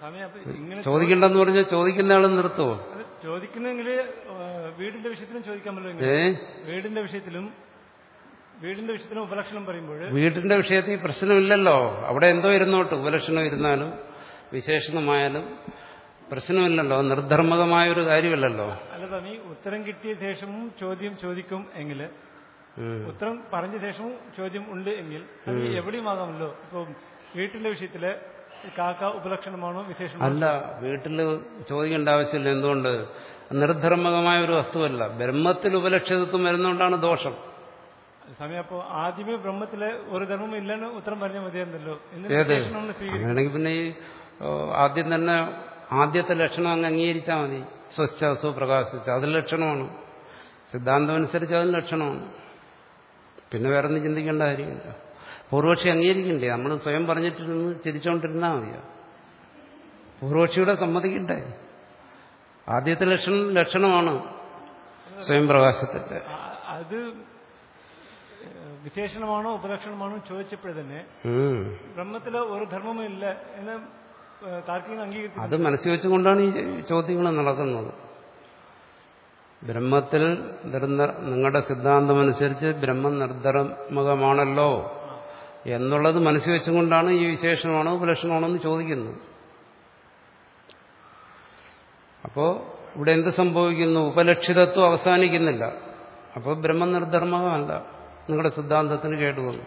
സമയം അപ്പൊ ഇങ്ങനെ ചോദിക്കണ്ടെന്ന് പറഞ്ഞാൽ ചോദിക്കുന്ന ആൾ നിർത്തുമോ അത് ചോദിക്കുന്നെങ്കിൽ വീടിന്റെ വിഷയത്തിലും ചോദിക്കാമല്ലോ ഏ? വീടിന്റെ വിഷയത്തിലും വീടിന്റെ വിഷയത്തിലും ഉപലക്ഷണം പറയുമ്പോൾ വീടിന്റെ വിഷയത്തിൽ പ്രശ്നമില്ലല്ലോ. അവിടെ എന്തോ ഇരുന്നോട്ട് ഉപലക്ഷണം ഇരുന്നാലും വിശേഷണമായാലും പ്രശ്നമില്ലല്ലോ. നിർധർമ്മകമായ ഒരു കാര്യമല്ലല്ലോ. അല്ല സ്വാമി ഉത്തരം കിട്ടിയ ശേഷവും ചോദ്യം ചോദിക്കും എങ്കിൽ ഉത്തരം പറഞ്ഞ ശേഷവും ചോദ്യം ഉണ്ട് എങ്കിൽ എവിടെയും ആകാമല്ലോ. ഇപ്പൊ വീട്ടിന്റെ വിഷയത്തിൽ കാക്ക ഉപലക്ഷണമാണോ വിശേഷം? അല്ല വീട്ടിൽ ചോദിക്കേണ്ട ആവശ്യമില്ല. എന്തുകൊണ്ട്? നിർധർമ്മകമായ ഒരു വസ്തുവല്ല. ബ്രഹ്മത്തിൽ ഉപലക്ഷിതത്വം വരുന്നതുകൊണ്ടാണ് ദോഷം. സമയം അപ്പോ ആദ്യമേ ബ്രഹ്മത്തിലെ ഒരു ധർമ്മം ഇല്ലെന്ന് ഉത്തരം പറഞ്ഞാൽ മതിയായിരുന്നല്ലോ വേണമെങ്കിൽ അങ്ങനെയാണെങ്കിൽ പിന്നെ ഈ ആദ്യം തന്നെ ആദ്യത്തെ ലക്ഷണം അങ്ങ് അംഗീകരിച്ചാൽ മതി. സ്വച്ഛ സുപ്രകാശിച്ച അത് ലക്ഷണമാണ്. സിദ്ധാന്തമനുസരിച്ച് അത് ലക്ഷണമാണ്. പിന്നെ വേറെ ഒന്നും ചിന്തിക്കേണ്ട കാര്യമില്ല. പൂർവക്ഷി അംഗീകരിക്കണ്ടേ? നമ്മൾ സ്വയം പറഞ്ഞിട്ടിരുന്ന് ചിരിച്ചോണ്ടിരുന്നാൽ മതിയോ? പൂർവക്ഷിയുടെ സമ്മതിക്കണ്ടേ? ആദ്യത്തെ ലക്ഷണം ലക്ഷണമാണ് സ്വയം പ്രകാശത്തിന്റെ. അത് വിശേഷണമാണോ ഉപലക്ഷണമാണോ ചോദിച്ചപ്പോഴേ തന്നെ. ബ്രഹ്മത്തിൽ ഒരു ധർമ്മവും ഇല്ല എന്ന് അത് മനസ്സിൽ വെച്ചുകൊണ്ടാണ് ഈ ചോദ്യങ്ങൾ നടക്കുന്നത്. ബ്രഹ്മത്തിൽ നിങ്ങളുടെ സിദ്ധാന്തമനുസരിച്ച് ബ്രഹ്മം നിർദ്ധർമ്മകമാണല്ലോ എന്നുള്ളത് മനസ്സിൽ വെച്ചുകൊണ്ടാണ് ഈ വിശേഷമാണോ ഉപലക്ഷണമാണോ എന്ന് ചോദിക്കുന്നത്. അപ്പോൾ ഇവിടെ എന്ത് സംഭവിക്കുന്നു? ഉപലക്ഷിതത്വം അവസാനിക്കുന്നില്ല. അപ്പോൾ ബ്രഹ്മനിർധർമ്മമല്ല നിങ്ങളുടെ സിദ്ധാന്തത്തിന് കേട്ടുവന്നു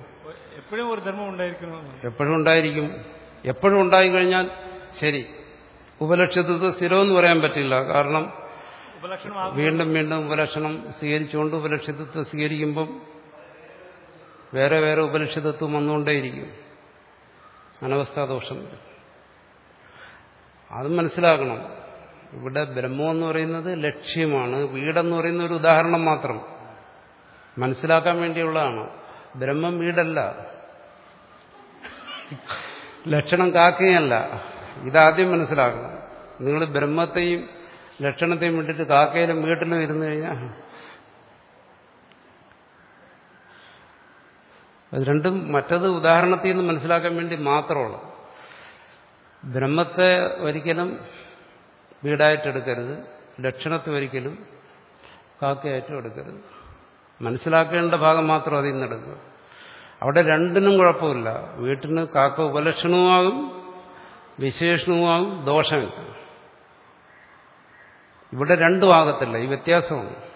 എപ്പോഴും ഒരു ധർമ്മം ഉണ്ടായിരിക്കണം എപ്പോഴും ഉണ്ടായിരിക്കും. എപ്പോഴും ഉണ്ടായിക്കഴിഞ്ഞാൽ ശരി. ഉപലക്ഷിതത്വം സ്ഥിരമെന്ന് പറയാൻ പറ്റില്ല. കാരണം വീണ്ടും വീണ്ടും ഉപലക്ഷണം സ്വീകരിച്ചുകൊണ്ട് ഉപലക്ഷിതത്വം സ്വീകരിക്കുമ്പം വേറെ വേറെ ഉപലക്ഷിതത്വം വന്നുകൊണ്ടേയിരിക്കും. അനവസ്ഥാദോഷം അത് മനസ്സിലാക്കണം. ഇവിടെ ബ്രഹ്മം എന്ന് പറയുന്നത് ലക്ഷ്യമാണ്. വീടെന്ന് പറയുന്ന ഒരു ഉദാഹരണം മാത്രം. മനസ്സിലാക്കാൻ വേണ്ടിയുള്ളതാണ്. ബ്രഹ്മം വീടല്ല. ലക്ഷണം കാക്കയല്ല. ഇതാദ്യം മനസ്സിലാക്കണം. നിങ്ങൾ ബ്രഹ്മത്തെയും ലക്ഷണത്തെയും വിട്ടിട്ട് കാക്കയിലും വീട്ടിലും ഇരുന്നു കഴിഞ്ഞാൽ അത് രണ്ടും മറ്റത് ഉദാഹരണത്തിൽ നിന്ന് മനസ്സിലാക്കാൻ വേണ്ടി മാത്രമുള്ള. ബ്രഹ്മത്തെ ഒരിക്കലും വീടായിട്ടെടുക്കരുത്. ലക്ഷണത്തെ ഒരിക്കലും കാക്കയായിട്ടും എടുക്കരുത്. മനസ്സിലാക്കേണ്ട ഭാഗം മാത്രം അതിൽ നിന്ന് എടുക്കുക. അവിടെ രണ്ടിനും കുഴപ്പമില്ല. വീട്ടിന് കാക്ക ഉപലക്ഷണവുമാകും വിശേഷണവുമാകും ദോഷമില്ല ഇവിടെ രണ്ടും ആകത്തില്ല ഈ വ്യത്യാസമാണ്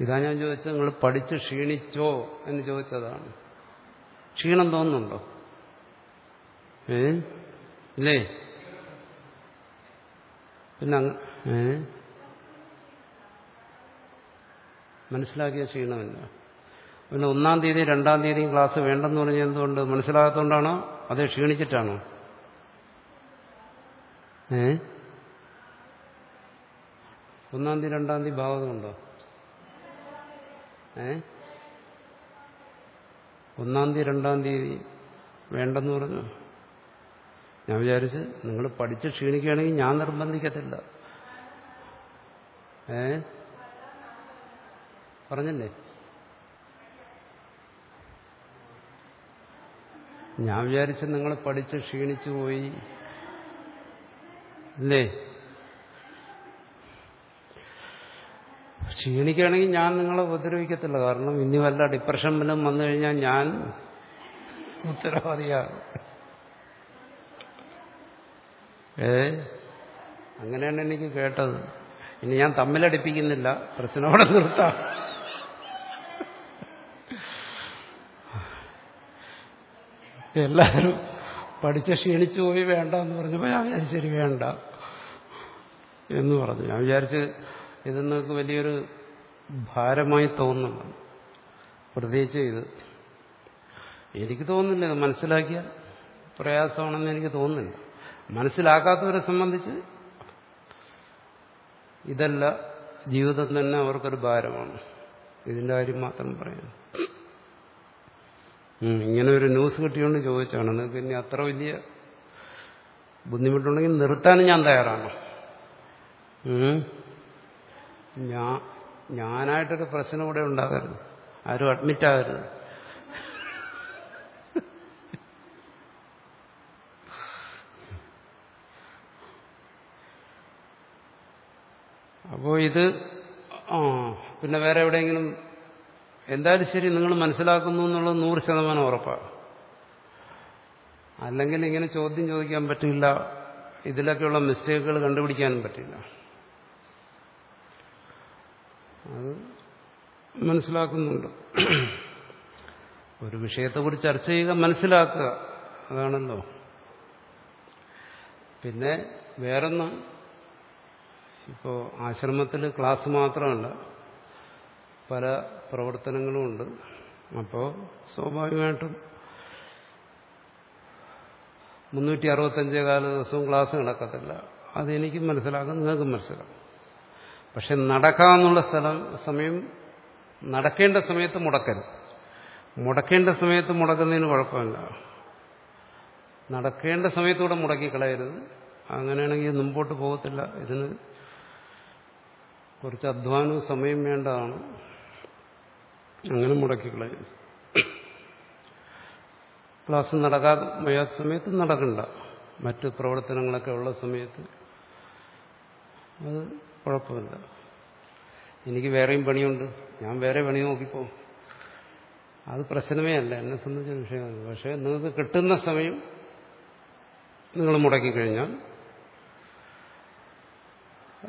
ഇതാ ഞാൻ ചോദിച്ചത് നിങ്ങൾ പഠിച്ച് ക്ഷീണിച്ചോ? എന്ന് ചോദിച്ചതാണ്. ക്ഷീണം തോന്നുന്നുണ്ടോ? ഏ? ഇല്ലേ? പിന്നെ ഏ? മനസ്സിലാക്കിയ ക്ഷീണമില്ല. പിന്നെ ഒന്നാം തീയതി രണ്ടാം തീയതിയും ക്ലാസ് വേണ്ടെന്ന് പറഞ്ഞ എന്തുകൊണ്ട്? മനസ്സിലാകാത്തതുകൊണ്ടാണോ അതേ ക്ഷീണിച്ചിട്ടാണോ? ഏ? ഒന്നാം തീയതി രണ്ടാം തീയതി ഭാഗത്തുണ്ടോ ഒന്നാം തീയതി രണ്ടാം തീയതി വേണ്ടെന്ന് പറഞ്ഞു. ഞാൻ വിചാരിച്ച് നിങ്ങൾ പഠിച്ച് ക്ഷീണിക്കുകയാണെങ്കിൽ ഞാൻ നിർബന്ധിക്കത്തില്ല. ഏ? പറഞ്ഞില്ലേ? ഞാൻ വിചാരിച്ച് നിങ്ങൾ പഠിച്ച് ക്ഷീണിച്ചു പോയി. അല്ലേ ക്ഷീണിക്കുകയാണെങ്കിൽ ഞാൻ നിങ്ങളെ ഉപദ്രവിക്കത്തില്ല. കാരണം ഇനി വല്ല ഡിപ്രഷൻ വല്ലതും വന്നു കഴിഞ്ഞാൽ ഞാൻ ഉത്തരവാദിയാണ് ഏ? അങ്ങനെയാണ് എനിക്ക് കേട്ടത്. ഇനി ഞാൻ തമ്മിലടിപ്പിക്കുന്നില്ല. പ്രശ്നം അവിടെ നിർത്താം. എല്ലാവരും പഠിച്ച് ക്ഷീണിച്ചു പോയി വേണ്ട എന്ന് പറഞ്ഞപ്പോൾ ഞാൻ വിചാരിച്ചു ശരി വേണ്ട എന്ന് പറഞ്ഞു. ഞാൻ വിചാരിച്ച് ഇത് നിങ്ങൾക്ക് വലിയൊരു ഭാരമായി തോന്നുന്നു പ്രത്യേകിച്ച് ഇത്. എനിക്ക് തോന്നുന്നില്ല ഇത് മനസ്സിലാക്കിയാൽ പ്രയാസമാണെന്ന് എനിക്ക് തോന്നുന്നില്ല. മനസ്സിലാക്കാത്തവരെ സംബന്ധിച്ച് ഇതല്ല ജീവിതം തന്നെ അവർക്കൊരു ഭാരമാണ്. ഇതിന്റെ കാര്യം മാത്രം പറയാം. ഉം, ഇങ്ങനെ ഒരു ന്യൂസ് കിട്ടിയോണ്ട് ചോദിച്ചാണ്. നിങ്ങൾക്ക് ഇനി അത്ര വലിയ ബുദ്ധിമുട്ടുണ്ടെങ്കിൽ നിർത്താനും ഞാൻ തയ്യാറാണ്. ഞാനായിട്ടൊരു പ്രശ്നം ഇവിടെ ഉണ്ടാകരുത്. ആരും അഡ്മിറ്റ് ആകരുത്. അപ്പോൾ ഇത് ആ പിന്നെ വേറെ എവിടെയെങ്കിലും എന്തായാലും ശരി നിങ്ങൾ മനസ്സിലാക്കുന്നു എന്നുള്ളത് നൂറ് ശതമാനം ഉറപ്പാണ്. അല്ലെങ്കിൽ ഇങ്ങനെ ചോദ്യം ചോദിക്കാൻ പറ്റില്ല ഇതിലൊക്കെയുള്ള മിസ്റ്റേക്കുകൾ കണ്ടുപിടിക്കാനും പറ്റില്ല. അത് മനസ്സിലാക്കുന്നുണ്ട്. ഒരു വിഷയത്തെക്കുറിച്ച് ചർച്ച ചെയ്യുക മനസ്സിലാക്കുക അതാണല്ലോ. പിന്നെ വേറൊന്ന് ഇപ്പോൾ ആശ്രമത്തിൽ ക്ലാസ് മാത്രമല്ല പല പ്രവർത്തനങ്ങളുമുണ്ട് അപ്പോൾ സ്വാഭാവികമായിട്ടും മുന്നൂറ്റി അറുപത്തഞ്ച് കാല ദിവസവും ക്ലാസ് നടക്കത്തില്ല. അതെനിക്കും മനസ്സിലാക്കും നിങ്ങൾക്കും മനസ്സിലാക്കും. പക്ഷെ നടക്കാമെന്നുള്ള സ്ഥലം സമയം നടക്കേണ്ട സമയത്ത് മുടക്കരുത്. മുടക്കേണ്ട സമയത്ത് മുടക്കുന്നതിന് കുഴപ്പമില്ല. നടക്കേണ്ട സമയത്തൂടെ മുടക്കി കളയരുത് അങ്ങനെയാണെങ്കിൽ മുമ്പോട്ട് പോകത്തില്ല. ഇതിന് കുറച്ച് അധ്വാനവും സമയം വേണ്ടതാണ്. അങ്ങനെ മുടക്കി കളയരുത് ക്ലാസ് നടക്കാൻ വയ്യാത്ത സമയത്ത് നടക്കണ്ട. മറ്റു പ്രവർത്തനങ്ങളൊക്കെ ഉള്ള സമയത്ത് അത് കുഴപ്പമില്ല. എനിക്ക് വേറെയും പണിയുണ്ട്. ഞാൻ വേറെ പണി നോക്കിപ്പോ. അത് പ്രശ്നമേ അല്ല. എന്നെ സംബന്ധിച്ച വിഷയമല്ല. പക്ഷേ നിങ്ങൾക്ക് കിട്ടുന്ന സമയം നിങ്ങൾ മുടക്കിക്കഴിഞ്ഞാൽ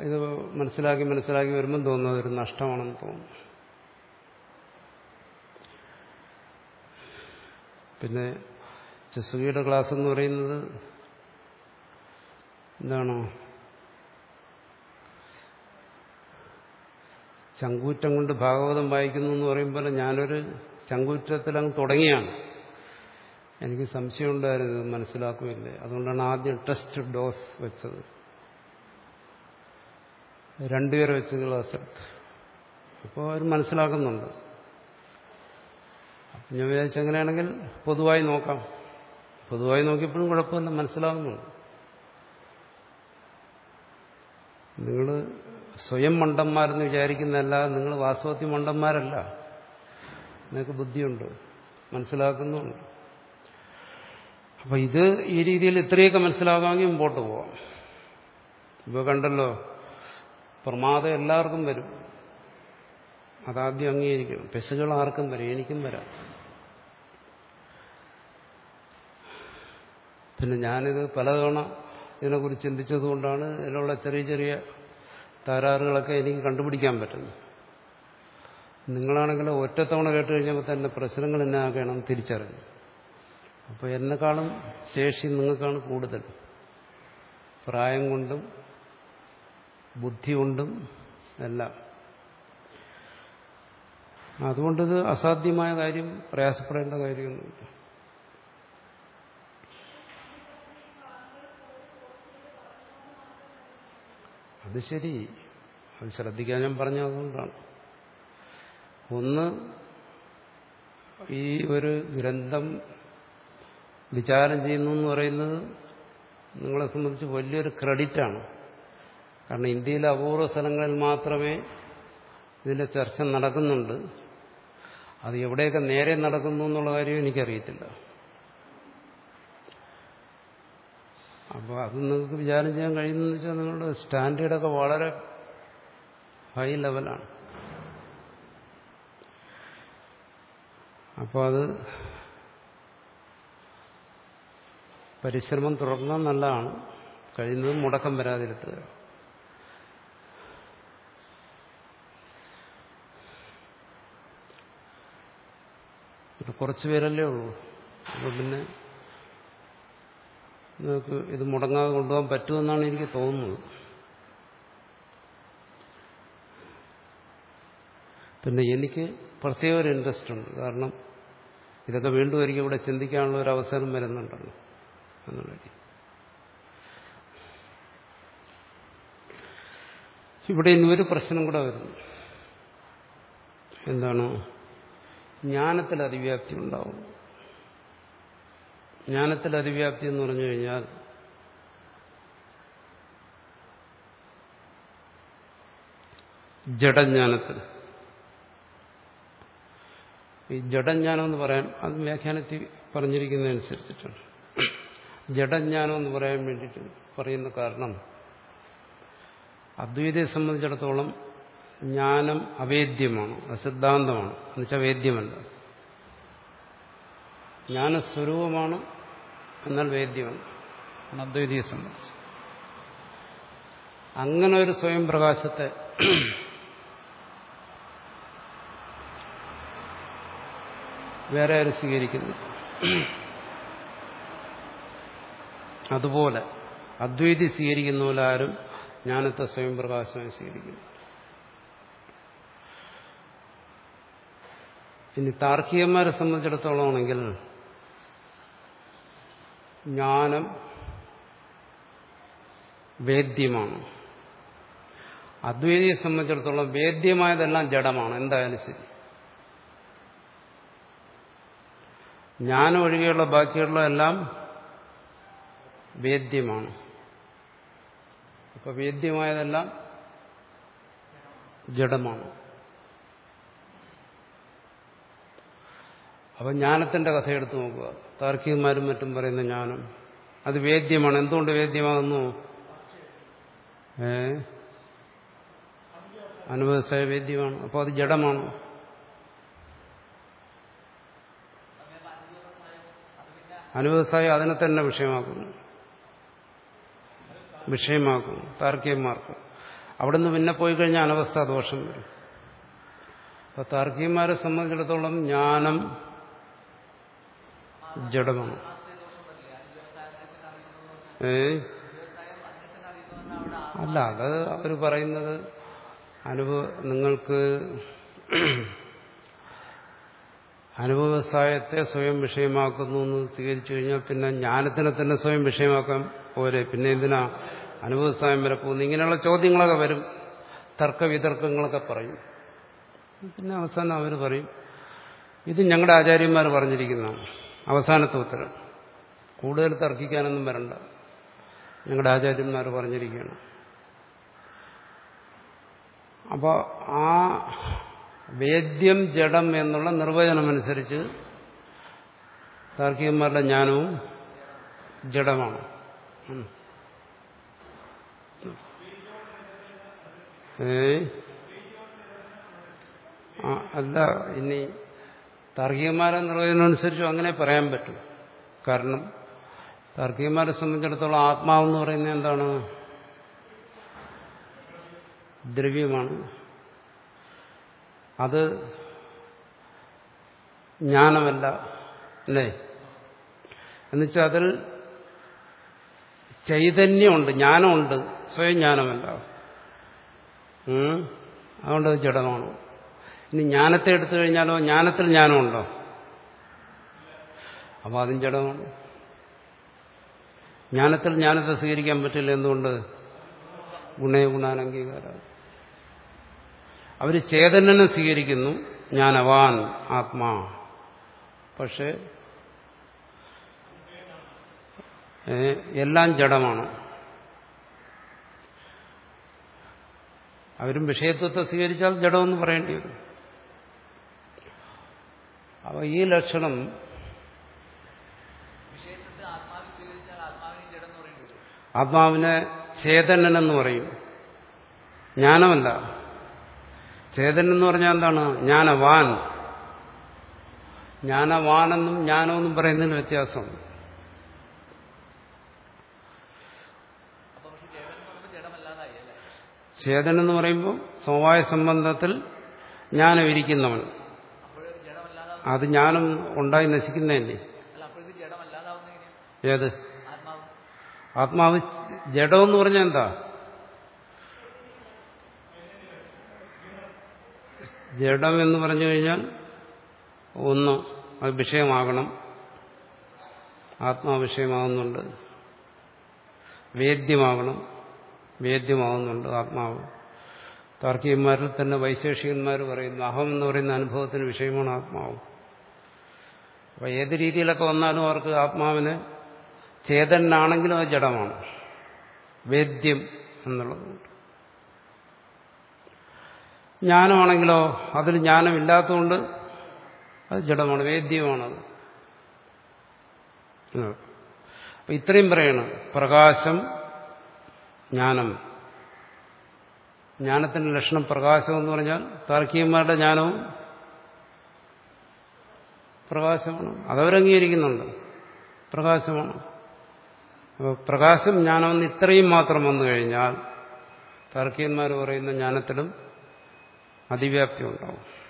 ഇത് മനസ്സിലാക്കി മനസ്സിലാക്കി വരുമ്പം തോന്നുന്നത് ഒരു നഷ്ടമാണെന്ന് തോന്നുന്നു പിന്നെ ചെസുകിയുടെ ക്ലാസ് എന്ന് പറയുന്നത് എന്താണോ? ചങ്കൂറ്റം കൊണ്ട് ഭാഗവതം വായിക്കുന്നു എന്ന് പറയുമ്പോൾ ഞാനൊരു ചങ്കൂറ്റത്തിൽ അങ്ങ് തുടങ്ങിയാണ്. എനിക്ക് സംശയമുണ്ടായിരുന്നു ഇത് മനസ്സിലാക്കുമില്ല അതുകൊണ്ടാണ് ആദ്യം ടെസ്റ്റ് ഡോസ് വെച്ചത്. രണ്ടുപേരെ വെച്ച് ക്ലാസ് അപ്പോൾ അവർ മനസ്സിലാക്കുന്നുണ്ട്. അപ്പം ഞാൻ വിചാരിച്ചു അങ്ങനെയാണെങ്കിൽ പൊതുവായി നോക്കാം. പൊതുവായി നോക്കിയപ്പോഴും കുഴപ്പമില്ല മനസ്സിലാകുന്നുണ്ട്. നിങ്ങൾ സ്വയം മണ്ടന്മാരെന്ന് വിചാരിക്കുന്നതല്ലാതെ നിങ്ങൾ വാസ്തവത്തിൽ മണ്ടന്മാരല്ല. നിങ്ങൾക്ക് ബുദ്ധിയുണ്ട്. മനസ്സിലാക്കുന്നുണ്ട്. അപ്പൊ ഇത് ഈ രീതിയിൽ ഇത്രയൊക്കെ മനസ്സിലാകാമെങ്കിൽ മുമ്പോട്ട് പോവാം. ഇപ്പൊ കണ്ടല്ലോ പ്രമാദം എല്ലാവർക്കും വരും. അതാദ്യം അംഗീകരിക്കണം പെസുകൾ ആർക്കും വരും? എനിക്കും വരാം. പിന്നെ ഞാനിത് പലതവണ ഇതിനെക്കുറിച്ച് ചിന്തിച്ചതുകൊണ്ടാണ് ഇതിലുള്ള ചെറിയ ചെറിയ തകരാറുകളൊക്കെ എനിക്ക് കണ്ടുപിടിക്കാൻ പറ്റുന്നു. നിങ്ങളാണെങ്കിൽ ഒറ്റത്തവണ കേട്ട് കഴിഞ്ഞപ്പോൾ തന്നെ പ്രശ്നങ്ങൾ എന്നെ ആകണം തിരിച്ചറിഞ്ഞു. അപ്പോൾ എന്നെക്കാളും ശേഷി നിങ്ങൾക്കാണ് കൂടുതൽ. പ്രായം കൊണ്ടും ബുദ്ധി കൊണ്ടും എല്ലാം. അതുകൊണ്ടിത് അസാധ്യമായ കാര്യം പ്രയാസപ്പെടേണ്ട കാര്യമൊന്നുമില്ല. അത് ശരി. അത് ശ്രദ്ധിക്കാൻ ഞാൻ പറഞ്ഞതുകൊണ്ടാണ്. ഒന്ന് ഈ ഒരു ഗ്രന്ഥം വിചാരം ചെയ്യുന്നു എന്ന് പറയുന്നത് നിങ്ങളെ സംബന്ധിച്ച് വലിയൊരു ക്രെഡിറ്റാണ്. കാരണം ഇന്ത്യയിലെ അപൂർവ സ്ഥലങ്ങളിൽ മാത്രമേ ഇതിന്റെ ചർച്ച നടക്കുന്നുണ്ട്. അത് എവിടെയൊക്കെ നേരെ നടക്കുന്നു എന്നുള്ള കാര്യം എനിക്കറിയത്തില്ല. അപ്പോൾ അത് നിങ്ങൾക്ക് വിചാരം ചെയ്യാൻ കഴിയുന്നതെന്ന് വെച്ചാൽ നിങ്ങളുടെ സ്റ്റാൻഡേർഡൊക്കെ വളരെ ഹൈ ലെവലാണ്. അപ്പോൾ അത് പരിശ്രമം തുടർന്നാൽ നല്ലതാണ്. കഴിയുന്നതും മുടക്കം വരാതിരുത്തുക കുറച്ച് പേരല്ലേ ഉള്ളൂ. അപ്പോൾ പിന്നെ നിങ്ങൾക്ക് ഇത് മുടങ്ങാതെ കൊണ്ടുപോകാൻ പറ്റുമെന്നാണ് എനിക്ക് തോന്നുന്നത്. പിന്നെ എനിക്ക് പ്രത്യേക ഒരു ഇൻട്രസ്റ്റ് ഉണ്ട്. കാരണം ഇതൊക്കെ വീണ്ടും ഒരിക്കൽ ഇവിടെ ചിന്തിക്കാനുള്ള ഒരു അവസരം വരുന്നുണ്ടല്ലോ. എന്നുള്ള ഇവിടെ ഇനി ഒരു പ്രശ്നം കൂടെ വരുന്നു. എന്താണ്? ജ്ഞാനത്തിൽ അതിവ്യാപ്തി ഉണ്ടാവും ജ്ഞാനത്തിൽ അതിവ്യാപ്തി എന്ന് പറഞ്ഞു കഴിഞ്ഞാൽ ജഡജ്ഞാനത്തിൽ. ഈ ജഡജ്ഞാനം എന്ന് പറയാൻ അത് വ്യാഖ്യാനത്തിൽ പറഞ്ഞിരിക്കുന്നതനുസരിച്ചിട്ടാണ് ജഡജ്ഞാനം എന്ന് പറയാൻ വേണ്ടിയിട്ട് പറയുന്ന കാരണം അദ്വൈതയെ സംബന്ധിച്ചിടത്തോളം ജ്ഞാനം അവേദ്യമാണ് അസിദ്ധാന്തമാണ്. എന്നുവെച്ചാൽ വേദ്യമല്ല. ജ്ഞാനസ്വരൂപമാണ് എന്നാൽ വേദ്യമല്ല ആണ് അദ്വൈതിയെ സംബന്ധിച്ച്. അങ്ങനെ ഒരു സ്വയം പ്രകാശത്തെ വേറെ ആരും സ്വീകരിക്കുന്നു അതുപോലെ അദ്വൈതി സ്വീകരിക്കുന്ന പോലെ ആരും ജ്ഞാനത്തെ സ്വയം പ്രകാശമായി സ്വീകരിക്കുന്നു ഇനി താർക്കികന്മാരെ സംബന്ധിച്ചിടത്തോളം ആണെങ്കിൽ ജ്ഞാനം വേദ്യമാണ്. അദ്വൈതിയെ സംബന്ധിച്ചിടത്തോളം വേദ്യമായതെല്ലാം ജഡമാണ്. എന്തായാലും ശരി. ജ്ഞാനം ഒഴികെയുള്ള ബാക്കിയുള്ള എല്ലാം വേദ്യമാണ്. അപ്പൊ വേദ്യമായതെല്ലാം ജഡമാണ്. അപ്പൊ ജ്ഞാനത്തിന്റെ കഥ എടുത്തു നോക്കുക. താർക്കികന്മാരും മറ്റും പറയുന്ന ജ്ഞാനം അത് വേദ്യമാണ്. എന്തുകൊണ്ട് വേദ്യമാകുന്നു? ഏ? അനുഭവസായ വേദ്യമാണ്. അപ്പോൾ അത് ജഡമാണ്. അനുഭവസായ അതിനെ തന്നെ വിഷയമാക്കുന്നു. വിഷയമാക്കുന്നു. താർക്കികന്മാർക്ക്. അവിടുന്ന് പിന്നെ പോയി കഴിഞ്ഞാൽ അനവസ്ഥ ദോഷം വരും. അപ്പൊ താർക്കികന്മാരെ സംബന്ധിച്ചിടത്തോളം ജ്ഞാനം ജഡമാണ് ഏ? അല്ല അത് അവർ പറയുന്നത് അനുഭവ നിങ്ങൾക്ക് അനുഭവസായത്തെ സ്വയം വിഷയമാക്കുന്നു എന്ന് സ്വീകരിച്ചു കഴിഞ്ഞാൽ പിന്നെ ജ്ഞാനത്തിനെ തന്നെ സ്വയം വിഷയമാക്കാൻ പോരെ. പിന്നെ എന്തിനാ അനുഭവസായം വരെ പോകുന്നു ഇങ്ങനെയുള്ള ചോദ്യങ്ങളൊക്കെ വരും. തർക്കവിതർക്കങ്ങളൊക്കെ പറയും. പിന്നെ അവസാനം അവർ പറയും ഇത് ഞങ്ങളുടെ ആചാര്യന്മാർ പറഞ്ഞിരിക്കുന്നതാണ്. അവസാനത്തെ ഉത്തരം. കൂടുതൽ തർക്കിക്കാനൊന്നും വരണ്ട. ഞങ്ങളുടെ ആചാര്യന്മാർ പറഞ്ഞിരിക്കുകയാണ്. അപ്പോൾ ആ വേദ്യം ജഡം എന്നുള്ള നിർവചനമനുസരിച്ച് താർക്കികന്മാരുടെ ജ്ഞാനവും ജഡമാണ്. ഏ അല്ല ഇനി താർക്കികന്മാരെ നിർവചനമനുസരിച്ചും അങ്ങനെ പറയാൻ പറ്റും. കാരണം താർക്കികന്മാരെ സംബന്ധിച്ചിടത്തോളം ആത്മാവെന്ന് പറയുന്നത് എന്താണ്? ദ്രവ്യമാണ്. അത് ജ്ഞാനമല്ല അല്ലേ? എന്നുവെച്ചാൽ അതിൽ ചൈതന്യമുണ്ട് ജ്ഞാനമുണ്ട് സ്വയം ജ്ഞാനമല്ല? അതുകൊണ്ട് അത് ജഡമാണ്. ഇനി ജ്ഞാനത്തെ എടുത്തു കഴിഞ്ഞാലോ? ജ്ഞാനത്തിൽ ജ്ഞാനമുണ്ടോ? അപ്പൊ അതും ജഡമാണ് ജ്ഞാനത്തിൽ ജ്ഞാനത്തെ സ്വീകരിക്കാൻ പറ്റില്ല എന്തുകൊണ്ട്? ഗുണേ ഗുണാനംഗീകാര. അവർ ചേതനനെ സ്വീകരിക്കുന്നു. ജ്ഞാനവാൻ ആത്മാ. പക്ഷെ എല്ലാം ജഡമാണ്. അവരും വിഷയത്വത്തെ സ്വീകരിച്ചാൽ ജഡമെന്ന് പറയേണ്ടി വരും. അപ്പോൾ ഈ ലക്ഷണം ആത്മാവിനെ ചേതനൻ എന്ന് പറയും. ജ്ഞാനമല്ല. ചേതനൻ എന്ന് പറഞ്ഞാൽ എന്താണ്? ജ്ഞാനവാൻ. ജ്ഞാനവാനെന്നും ജ്ഞാനമെന്നും പറയുന്നതിന് വ്യത്യാസം. ചേതനെന്ന് പറയുമ്പോൾ ചേതൻ എന്ന് സമവായ സംബന്ധത്തിൽ ജ്ഞാനം ഇരിക്കുന്നവൻ അത് ഞാനും ഉണ്ടായി നശിക്കുന്നതല്ലേ? ഏത്? ആത്മാവ്. ആത്മാവ് ജഡമെന്ന് പറഞ്ഞാൽ എന്താ? ജഡം എന്ന് പറഞ്ഞു കഴിഞ്ഞാൽ ഒന്ന് അത് വിഷയമാകണം. ആത്മാവിഷയമാകുന്നുണ്ട് വേദ്യമാകണം. വേദ്യമാകുന്നുണ്ട് ആത്മാവ്. താർക്കികന്മാരിൽ തന്നെ വൈശേഷികന്മാർ പറയുന്നു അഹം എന്ന് പറയുന്ന അനുഭവത്തിന് വിഷയമാണ് ആത്മാവ്. അപ്പൊ ഏത് രീതിയിലൊക്കെ വന്നാലും അവർക്ക് ആത്മാവിന് ചേതനാണെങ്കിലും അത് ജഡമാണ്. വേദ്യം എന്നുള്ളതുകൊണ്ട് ജ്ഞാനമാണെങ്കിലോ അതിൽ ജ്ഞാനമില്ലാത്തതുകൊണ്ട് അത് ജഡമാണ് വേദ്യമാണത്. അപ്പൊ ഇത്രയും പറയണം. പ്രകാശം ജ്ഞാനം. ജ്ഞാനത്തിന്റെ ലക്ഷണം പ്രകാശം എന്ന് പറഞ്ഞാൽ താർക്കികന്മാരുടെ ജ്ഞാനവും പ്രകാശമാണ്. അതവരംഗീകരിക്കുന്നുണ്ട്. പ്രകാശമാണ്. അപ്പോൾ പ്രകാശം ജ്ഞാനമെന്ന് ഇത്രയും മാത്രം വന്നു കഴിഞ്ഞാൽ തർക്കീയന്മാർ പറയുന്ന ജ്ഞാനത്തിലും അതിവ്യാപ്തി ഉണ്ടാവും.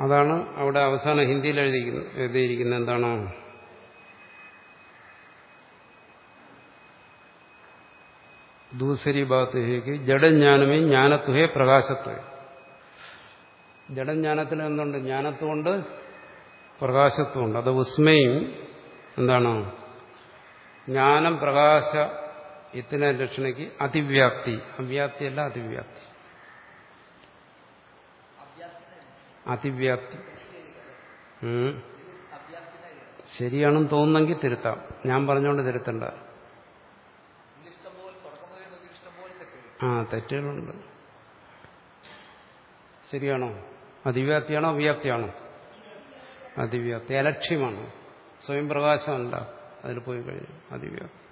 അതാണ് അവിടെ അവസാന ഹിന്ദിയിൽ എഴുതിയിരിക്കുന്ന എഴുതിയിരിക്കുന്നത് എന്താണോ? ദൂസരി ज्ञानत्व ജഡജ്ഞാനമേ ജ്ഞാനത്വേ പ്രകാശത്വേ. ജഡജ്ഞാനത്തിന് എന്തുണ്ട്? ജ്ഞാനത്വമുണ്ട് പ്രകാശത്വമുണ്ട്. അത് ഉസ്മയും എന്താണ്? ജ്ഞാനം പ്രകാശ ഇത്തിനെ ലക്ഷണയ്ക്ക് അതിവ്യാപ്തി. അവ്യാപ്തിയല്ല അതിവ്യാപ്തി. അതിവ്യാപ്തി. ശരിയാണെന്ന് തോന്നുന്നെങ്കിൽ തിരുത്താം. ഞാൻ പറഞ്ഞുകൊണ്ട് തിരുത്തണ്ട. ആ തെറ്റുകളുണ്ട്. ശരിയാണോ? അതിവ്യാപ്തിയാണോ അവ്യാപ്തിയാണോ അതിവ്യാപ്തി അലക്ഷ്യമാണ്. സ്വയം പ്രകാശമല്ല. അതിൽ പോയി കഴിഞ്ഞു. അതിവ്യാപ്തി